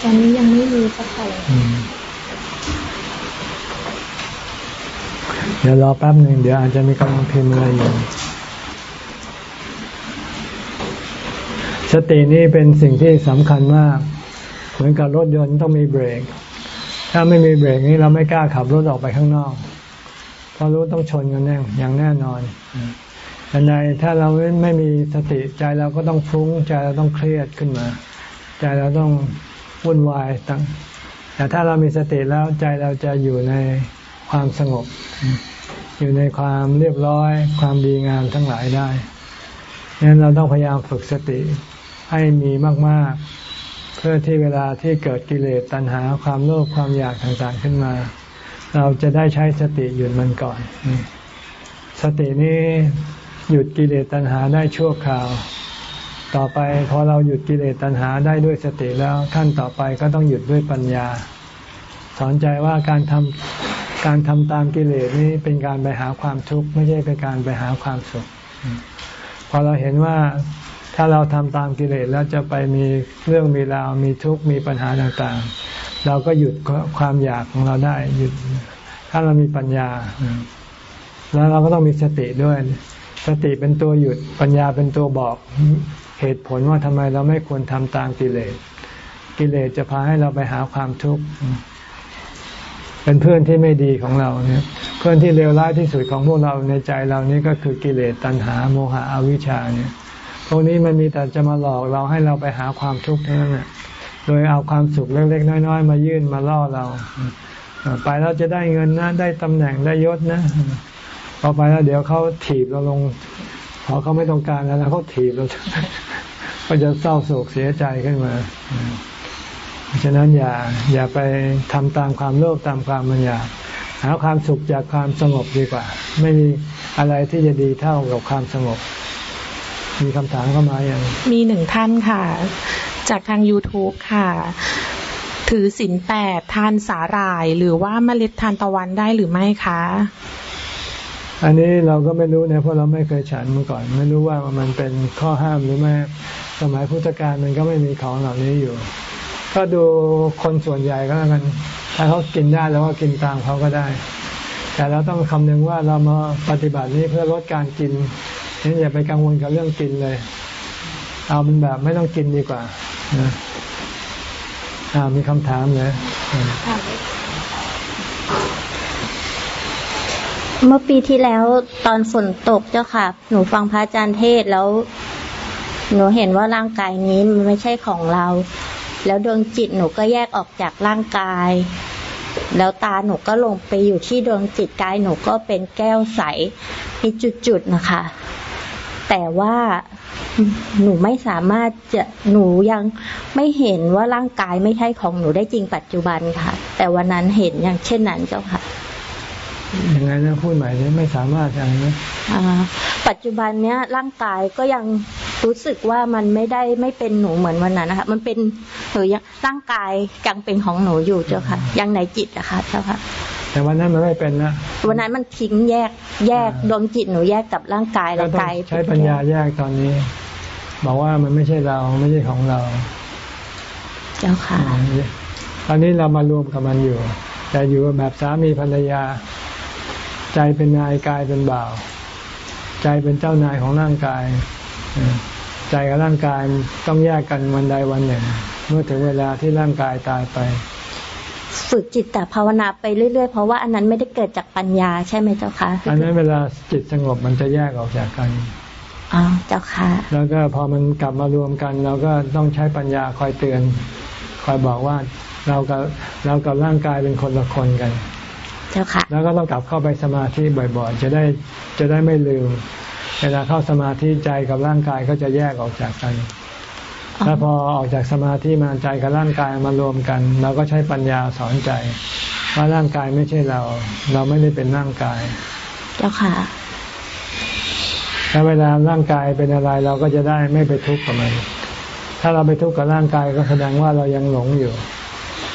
ตอนนี้ยังไม่รู้สักเท่าไหร่อืมเดี๋ยวรอแป๊บหนึ่งเดี๋ยวอาจจะมีกำลังพิมพ์อะไรอยู่ ตินี่เป็นสิ่งที่สำคัญมาก เหมือนกับรถยนต์ต้องมีเบรก ถ้าไม่มีเบรกนี่เราไม่กล้าขับรถออกไปข้างนอก เพราะรู้ต้องชนกันแน่อย่างแน่นอนแต่ในถ้าเราไม่มีสติใจเราก็ต้องฟุ้งใจเราต้องเครียดขึ้นมา ใจเราต้องวุ่นวายตั้งแต่ถ้าเรามีสติแล้วใจเราจะอยู่ในความสงบ อยู่ในความเรียบร้อย ความดีงามทั้งหลายได้งนั้นเราต้องพยายามฝึกสติ ให้มีมาก ๆ เพื่อที่เวลาที่เกิดกิเลสตัณหาความโลภความอยากต่างๆขึ้นมา เราจะได้ใช้สติหยุดมันก่อน สตินี้หยุดกิเลสตัณหาได้ชั่วคราว ต่อไปพอเราหยุดกิเลสตัณหาได้ด้วยสติแล้วขั้นต่อไปก็ต้องหยุดด้วยปัญญา สอนใจว่าการทำการทำตามกิเลสนี้เป็นการไปหาความทุกข์ไม่ใช่เป็นการไปหาความสุขพอเราเห็นว่า ถ้าเราทำตามกิเลสแล้วจะไปมีเรื่องมีราวมีทุกข์มีปัญหาต่างๆ เราก็หยุดความอยากของเราได้หยุด ถ้าเรามีปัญญา แล้วเราก็ต้องมีสติด้วย สติเป็นตัวหยุดปัญญาเป็นตัวบอกเหตุผลว่าทำไมเราไม่ควรทำตามกิเลส กิเลสจะพาให้เราไปหาความทุกข์เป็นเพื่อนที่ไม่ดีของเราเนี่ย เพื่อนที่เลวร้ายที่สุดของพวกเราในใจเรานี่ก็คือกิเลสตัณหาโมหะอวิชชาเนี่ย พวกนี้มันมีแต่จะมาหลอกเราให้เราไปหาความทุกข์เท่านั้นแหละโดยเอาความสุขเล็ก ๆ น้อย ๆ มายื่นมาล่อเรา ไปแล้วจะได้เงินนะ ได้ตำแหน่งได้ยศนะพอไปแล้วเดี๋ยวเขาถีบเราลงพอเขาไม่ต้องการแล้วเขาถีบเราก็จะเศร้าโศกเสียใจขึ้นมาเพราะฉะนั้นอย่าอย่าไปทำตามความโลภตามความมันอยากหาความสุขจากความสงบดีกว่า ไม่มีอะไรที่จะดีเท่ากับความสงบ มีคำถามเข้ามาอย่างมีหนึ่งท่านค่ะ จากทาง YouTube ค่ะ ถือศีลแปดทานสาหร่าย หรือว่าเมล็ดทานตะวันได้หรือไม่คะ อันนี้เราก็ไม่รู้นะเพราะเราไม่เคยฉันมาก่อน ไม่รู้ว่ามันเป็นข้อห้ามหรือไม่สมัยพุทธกาลมันก็ไม่มีของเหล่านี้อยู่ ก็ดูคนส่วนใหญ่ก็แล้วกันถ้าเขากินได้แล้วก็กินตามเขาก็ได้ แต่เราต้องคำนึงว่าเรามาปฏิบัตินี้เพื่อลดการกิน นี่อย่าไปกังวลกับเรื่องกินเลย เอามันแบบไม่ต้องกินดีกว่านะอ่ามีคำถามเลยเมื่อปีที่แล้วตอนฝนตกเจ้าค่ะ หนูฟังพระอาจารย์เทศแล้ว หนูเห็นว่าร่างกายนี้มันไม่ใช่ของเรา แล้วดวงจิตหนูก็แยกออกจากร่างกาย แล้วตาหนูก็ลงไปอยู่ที่ดวงจิตกายหนูก็เป็นแก้วใสมีจุดๆนะคะ แต่ว่าหนูไม่สามารถจะหนูยังไม่เห็นว่าร่างกายไม่ใช่ของหนูได้จริงปัจจุบันค่ะ แต่วันนั้นเห็นอย่างเช่นนั้นเจ้าค่ะยังไงนะพูดใหม่นี้ไม่สามารถอะไรนะอ่าปัจจุบันเนี้ยร่างกายก็ยังรู้สึกว่ามันไม่ได้ไม่เป็นหนูเหมือนวันนั้นนะคะ มันเป็นหนูยังร่างกายยังเป็นของหนูอยู่เจ้าค่ะ ยังในจิตอะค่ะเจ้าค่ะ แต่วันนั้นมันไม่เป็นนะ วันนั้นมันทิ้งแยกแยกดวงจิตหนูแยกกับร่างกายก็ร่างต้องกายใช้ปัญญาแยกตอนนี้ บอกว่ามันไม่ใช่เราไม่ใช่ของเรา เจ้าค่ะตอนนี้เรามารวมกับมันอยู่ แต่อยู่แบบสามีภรรยา ใจเป็นนายกายเป็นบ่าว ใจเป็นเจ้านายของร่างกายเออใจกับร่างกายต้องแยกกันวันใดวันหนึ่ง เมื่อถึงเวลาที่ร่างกายตายไป ฝึกจิตตภาวนาไปเรื่อยๆ เพราะว่าอันนั้นไม่ได้เกิดจากปัญญาใช่ไหมเจ้าคะอันนั้นเวลาจิตสงบมันจะแยกออกจากกันอ๋อเจ้าค่ะ แล้วก็พอมันกลับมารวมกัน เราก็ต้องใช้ปัญญาคอยเตือน คอยบอกว่าเรากับเรากับร่างกายเป็นคนละคนกัน เจ้าค่ะ แล้วก็ต้องกลับเข้าไปสมาธิบ่อยๆ จะได้จะได้ไม่ลืม เวลาเข้าสมาธิใจกับร่างกายก็จะแยกออกจากกัน แล้วพอออกจากสมาธิมาใจกับร่างกายมารวมกัน เราก็ใช้ปัญญาสอนใจ ว่าร่างกายไม่ใช่เรา เราไม่ได้เป็นร่างกาย เจ้าค่ะถ้าเวลาร่างกายเป็นอะไรเราก็จะได้ไม่ไปทุกข์กับมัน ถ้าเราไปทุกข์กับร่างกายก็แสดงว่าเรายังหลงอยู่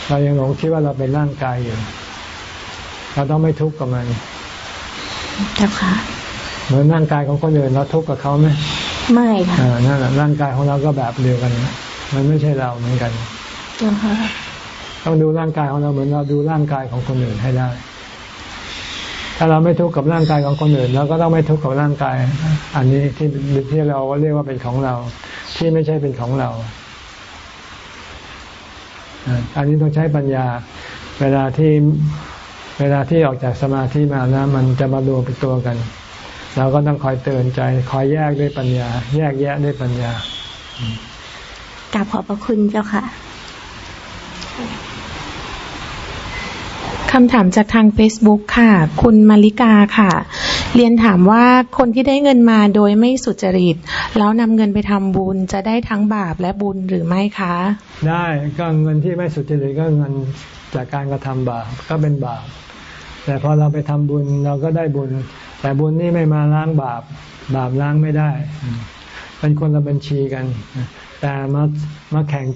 เรายังหลงคิดว่าเราเป็นร่างกายอยู่ เราต้องไม่ทุกข์กับมันเจ้าค่ะเหมือนร่างกายของคนอื่นเราทุกข์กับเขาไหม ไม่ค่ะนั่นแหละร่างกายของเราก็แบบเดียวกัน มันไม่ใช่เราเหมือนกันเจ้าค่ะต้องดูร่างกายของเราเหมือนเราดูร่างกายของคนอื่นให้ได้ ถ้าเราไม่ทุกข์กับร่างกายของคนอื่นเราก็ต้องไม่ทุกข์กับร่างกาย อันนี้ที่ที่เราเรียกว่าเป็นของเรา ที่ไม่ใช่เป็นของเราอันนี้ต้องใช้ปัญญา เวลาที่เวลาที่ออกจากสมาธิมานะมันจะมารวมเป็นตัวกัน เราก็ต้องคอยเตือนใจ คอยแยกด้วยปัญญา แยกแยะด้วยปัญญากราบขอบพระคุณเจ้าค่ะคำถามจากทาง Facebook ค่ะ คุณมาริกาค่ะ เรียนถามว่าคนที่ได้เงินมาโดยไม่สุจริต แล้วนำเงินไปทำบุญจะได้ทั้งบาปและบุญหรือไม่คะ ได้ก็เงินที่ไม่สุจริตก็เงินจากการกระทำบาปก็เป็นบาป แต่พอเราไปทำบุญเราก็ได้บุญ แต่บุญนี่ไม่มาล้างบาป บาปล้างไม่ได้ เป็นคนละบัญชีกัน แต่มามาแข่ง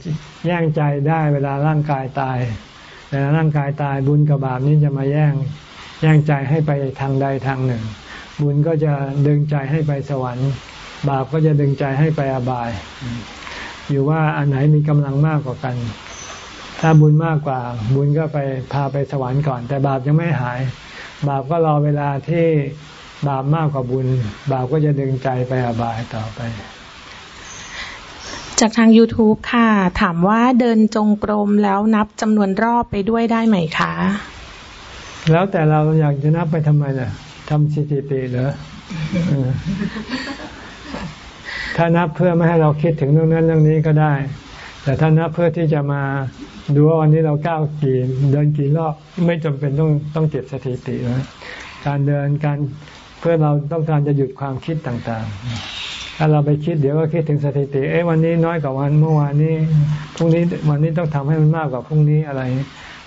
แย่งใจได้เวลาร่างกายตายแต่ร่างกายตายบุญกับบาปนี้จะมาแย่งแย่งใจให้ไปทางใดทางหนึ่ง บุญก็จะดึงใจให้ไปสวรรค์ บาปก็จะดึงใจให้ไปอบาย อยู่ว่าอันไหนมีกำลังมากกว่ากัน ถ้าบุญมากกว่า บุญก็ไปพาไปสวรรค์ก่อน แต่บาปยังไม่หาย บาปก็รอเวลาที่ บาปมากกว่าบุญ บาปก็จะดึงใจไปอบายต่อไป จากทาง YouTube ค่ะ ถามว่าเดินจงกรมแล้วนับจำนวนรอบไปด้วยได้ไหมคะ แล้วแต่เราอยากจะนับไปทำไมน่ะทำสถิติเหรอถ้านับเพื่อไม่ให้เราคิดถึงเรื่องนั้นเรื่องนี้ก็ได้ แต่ถ้านับเพื่อที่จะมาดูว่าวันนี้เราก้าวกี่เดินกี่รอบไม่จำเป็นต้องต้องเก็บสถิตินะการเดินการเพื่อเราต้องการจะหยุดความคิดต่างๆ ถ้าเราไปคิดเดี๋ยวก็คิดถึงสถิติ เอ๊ะวันนี้น้อยกว่าวันเมื่อวานนี้ พรุ่งนี้วันนี้ต้องทำให้มันมากกว่าพรุ่งนี้อะไร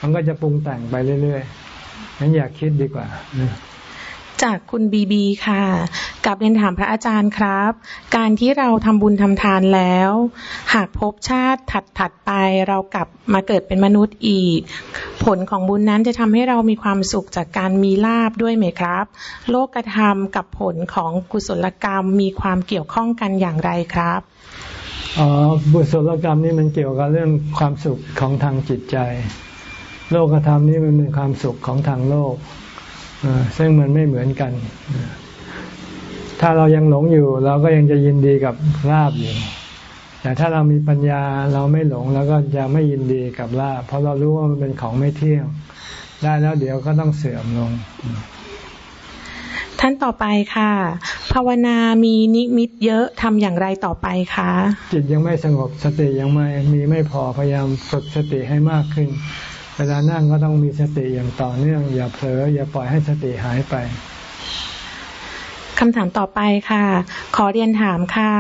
มันก็จะปรุงแต่งไปเรื่อยๆงั้นอยากคิดดีกว่า จากคุณบีบีค่ะกับเรียนถามพระอาจารย์ครับ การที่เราทำบุญทำทานแล้ว หากพบชาติถัดถัดไปเรากลับมาเกิดเป็นมนุษย์อีก ผลของบุญนั้นจะทำให้เรามีความสุขจากการมีลาบด้วยไหมครับ โลกธรรมกับผลของกุศลกรรมมีความเกี่ยวข้องกันอย่างไรครับอ๋อบุศลกรรมนี่มันเกี่ยวกับเรื่องความสุขของทางจิตใจ โลกธรรมนี่มันเป็นความสุขของทางโลก ซึ่งมันไม่เหมือนกัน ถ้าเรายังหลงอยู่ เราก็ยังจะยินดีกับลาบอยู่ แต่ถ้าเรามีปัญญาเราไม่หลงแล้วก็จะไม่ยินดีกับลาบเพราะเรารู้ว่ามันเป็นของไม่เที่ยง ได้แล้วเดี๋ยวก็ต้องเสื่อมลงท่านต่อไปค่ะ ภาวนามีนิมิตเยอะทำอย่างไรต่อไปคะจิตยังไม่สงบสติยังไม่มีไม่พอพยายามฝึกสติให้มากขึ้น เวลานั่งก็ต้องมีสติอย่างต่อเนื่อง อย่าเผลออย่าปล่อยให้สติหายไปคำถามต่อไปค่ะ ขอเรียนถามค่ะ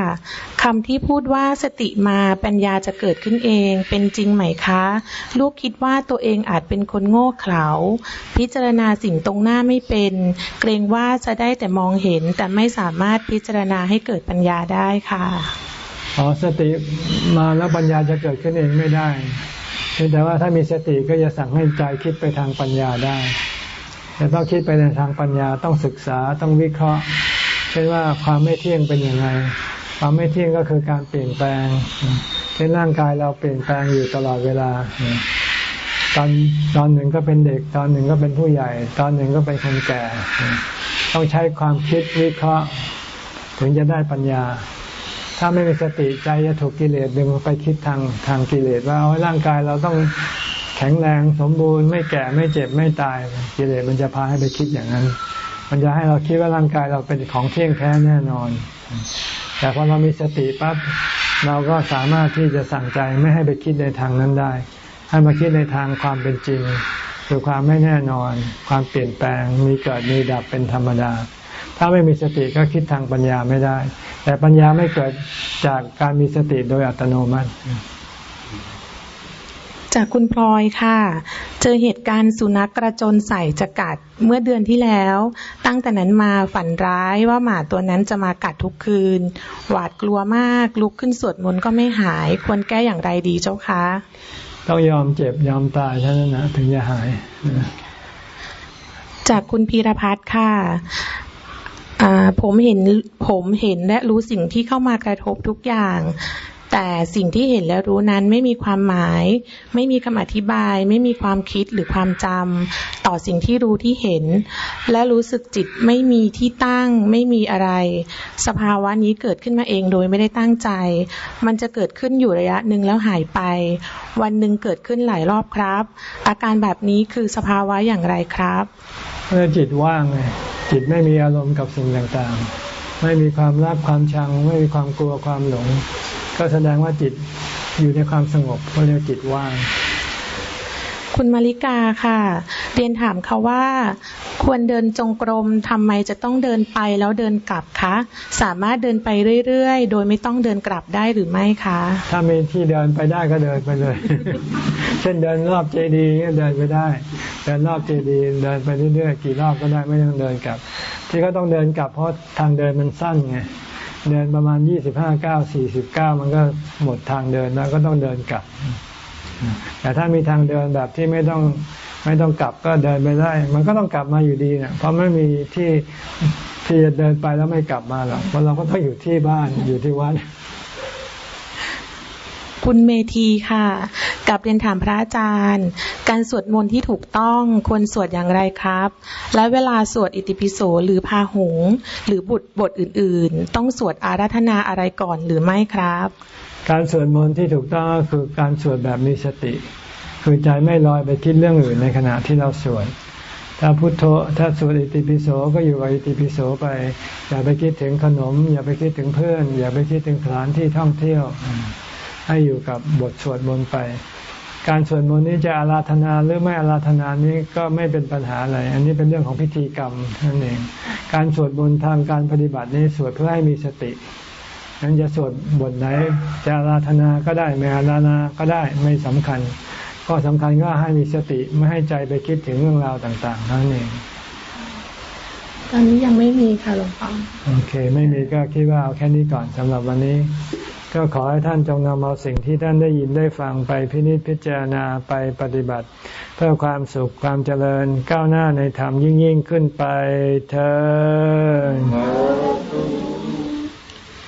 คำที่พูดว่าสติมาปัญญาจะเกิดขึ้นเอง เป็นจริงไหมคะ ลูกคิดว่าตัวเองอาจเป็นคนโง่เขลาพิจารณาสิ่งตรงหน้าไม่เป็น เกรงว่าจะได้แต่มองเห็น แต่ไม่สามารถพิจารณาให้เกิดปัญญาได้ค่ะอ๋อสติมาแล้วปัญญาจะเกิดขึ้นเองไม่ได้ พียงแต่ว่าถ้ามีสติก็จะสั่งให้ใจคิดไปทางปัญญาได้ แต่ต้องคิดไปในทางปัญญาต้องศึกษาต้องวิเคราะห์เช่นว่าความไม่เที่ยงเป็นยังไง ความไม่เที่ยงก็คือการเปลี่ยนแปลงเช่นร่างกายเราเปลี่ยนแปลงอยู่ตลอดเวลาตอนตอนหนึ่งก็เป็นเด็ก ตอนหนึ่งก็เป็นผู้ใหญ่ ตอนหนึ่งก็เป็นคนแก่ ต้องใช้ความคิดวิเคราะห์ ถึงจะได้ปัญญา ถ้าไม่มีสติใจจะถูกกิเลสดึงไปคิดทางทางกิเลสว่าเอาร่างกายเราต้องแข็งแรงสมบูรณ์ไม่แก่ไม่เจ็บไม่ตายกิเลสมันจะพาให้ไปคิดอย่างนั้น มันจะให้เราคิดว่าร่างกายเราเป็นของเที่ยงแท้แน่นอน แต่พอเรามีสติปั๊บเราก็สามารถที่จะสั่งใจไม่ให้ไปคิดในทางนั้นได้ ให้มาคิดในทางความเป็นจริงคือความไม่แน่นอน ความเปลี่ยนแปลงมีเกิดมีดับเป็นธรรมดา ถ้าไม่มีสติก็คิดทางปัญญาไม่ได้ แต่ปัญญาไม่เกิดจากการมีสติโดยอัตโนมัติ จากคุณพลอยค่ะ เจอเหตุการณ์สุนัขกระโจนใส่จะกัดเมื่อเดือนที่แล้ว ตั้งแต่นั้นมาฝันร้ายว่าหมาตัวนั้นจะมากัดทุกคืน หวาดกลัวมากลุกขึ้นสวดมนต์ก็ไม่หาย ควรแก้อย่างไรดีเจ้าคะต้องยอมเจ็บยอมตายเท่านั้นนะถึงจะหายจากคุณพีรพัฒน์ค่ะ ผมเห็นผมเห็นและรู้สิ่งที่เข้ามากระทบทุกอย่าง แต่สิ่งที่เห็นและรู้นั้นไม่มีความหมาย ไม่มีคำอธิบาย ไม่มีความคิดหรือความจำต่อสิ่งที่รู้ที่เห็น และรู้สึกจิตไม่มีที่ตั้ง ไม่มีอะไร สภาวะนี้เกิดขึ้นมาเองโดยไม่ได้ตั้งใจ มันจะเกิดขึ้นอยู่ระยะหนึ่งแล้วหายไป วันหนึ่งเกิดขึ้นหลายรอบครับ อาการแบบนี้คือสภาวะอย่างไรครับเมื่อจิตว่างไง จิตไม่มีอารมณ์กับสิ่งต่างๆ ไม่มีความรักความชัง ไม่มีความกลัวความหลง ก็แสดงว่าจิตอยู่ในความสงบก็เรียกจิตว่าง คุณมาริกาค่ะ เรียนถามเขาว่า ควรเดินจงกรมทำไมจะต้องเดินไปแล้วเดินกลับคะ สามารถเดินไปเรื่อยๆ โดยไม่ต้องเดินกลับได้หรือไม่คะ ถ้ามีที่เดินไปได้ก็เดินไปเลย เช่นเดินรอบเจดีย์เดินไปได้ เดินรอบเจดีย์เดินไปเรื่อยๆ กี่รอบก็ได้ไม่ต้องเดินกลับ ที่เขาต้องเดินกลับเพราะทางเดินมันสั้นไงเดินประมาณยี่สิบห้าเก้าสี่สิบเก้ามันก็หมดทางเดินแล้วก็ต้องเดินกลับ แต่ถ้ามีทางเดินแบบที่ไม่ต้องไม่ต้องกลับก็เดินไปได้ มันก็ต้องกลับมาอยู่ดีเนะเพราะไม่มีที่ที่จะเดินไปแล้วไม่กลับมาหรอกเพราะเราก็ต้องอยู่ที่บ้านอยู่ที่วัดคุณเมธีค่ะ กับเรียนถามพระอาจารย์ การสวดมนต์ที่ถูกต้องควรสวดอย่างไรครับ และเวลาสวดอิติปิโสหรือพาหง หรือบทบทอื่น ๆ ต้องสวดอาราธนาอะไรก่อนหรือไม่ครับ การสวดมนต์ที่ถูกต้องก็คือการสวดแบบมีสติ คือใจไม่ลอยไปคิดเรื่องอื่นในขณะที่เราสวดถ้าพุโทโธถ้าสวดอิติปิโสก็อยู่กับอิติปิโสไป อย่าไปคิดถึงขนม อย่าไปคิดถึงเพื่อน อย่าไปคิดถึงสถานที่ท่องเที่ยว ให้อยู่กับบทสวดมนต์ไป การสวดมนต์นี้จะอาราธนาหรือไม่อาราธนานี้ก็ไม่เป็นปัญหาอะไร อันนี้เป็นเรื่องของพิธีกรรมนั่นเอง การสวดมนต์ทางการปฏิบัตินี้สวดเพื่อให้มีสติ นั้นจะสวดบทไหนจะอาราธนาก็ได้ไม่อาราธนาก็ได้ไม่สำคัญ ก็สำคัญก็ให้มีสติไม่ให้ใจไปคิดถึงเรื่องราวต่างๆนั่นเองตอนนี้ยังไม่มีค่ะหลวงพ่อโอเค ไม่มีก็คิดว่าเอาแค่นี้ก่อนสำหรับวันนี้ ก็ขอให้ท่านจงนำเอาสิ่งที่ท่านได้ยินได้ฟังไปพินิจพิจารณาไปปฏิบัติ เพื่อความสุขความเจริญก้าวหน้าในธรรมยิ่งยิ่งขึ้นไปเธอ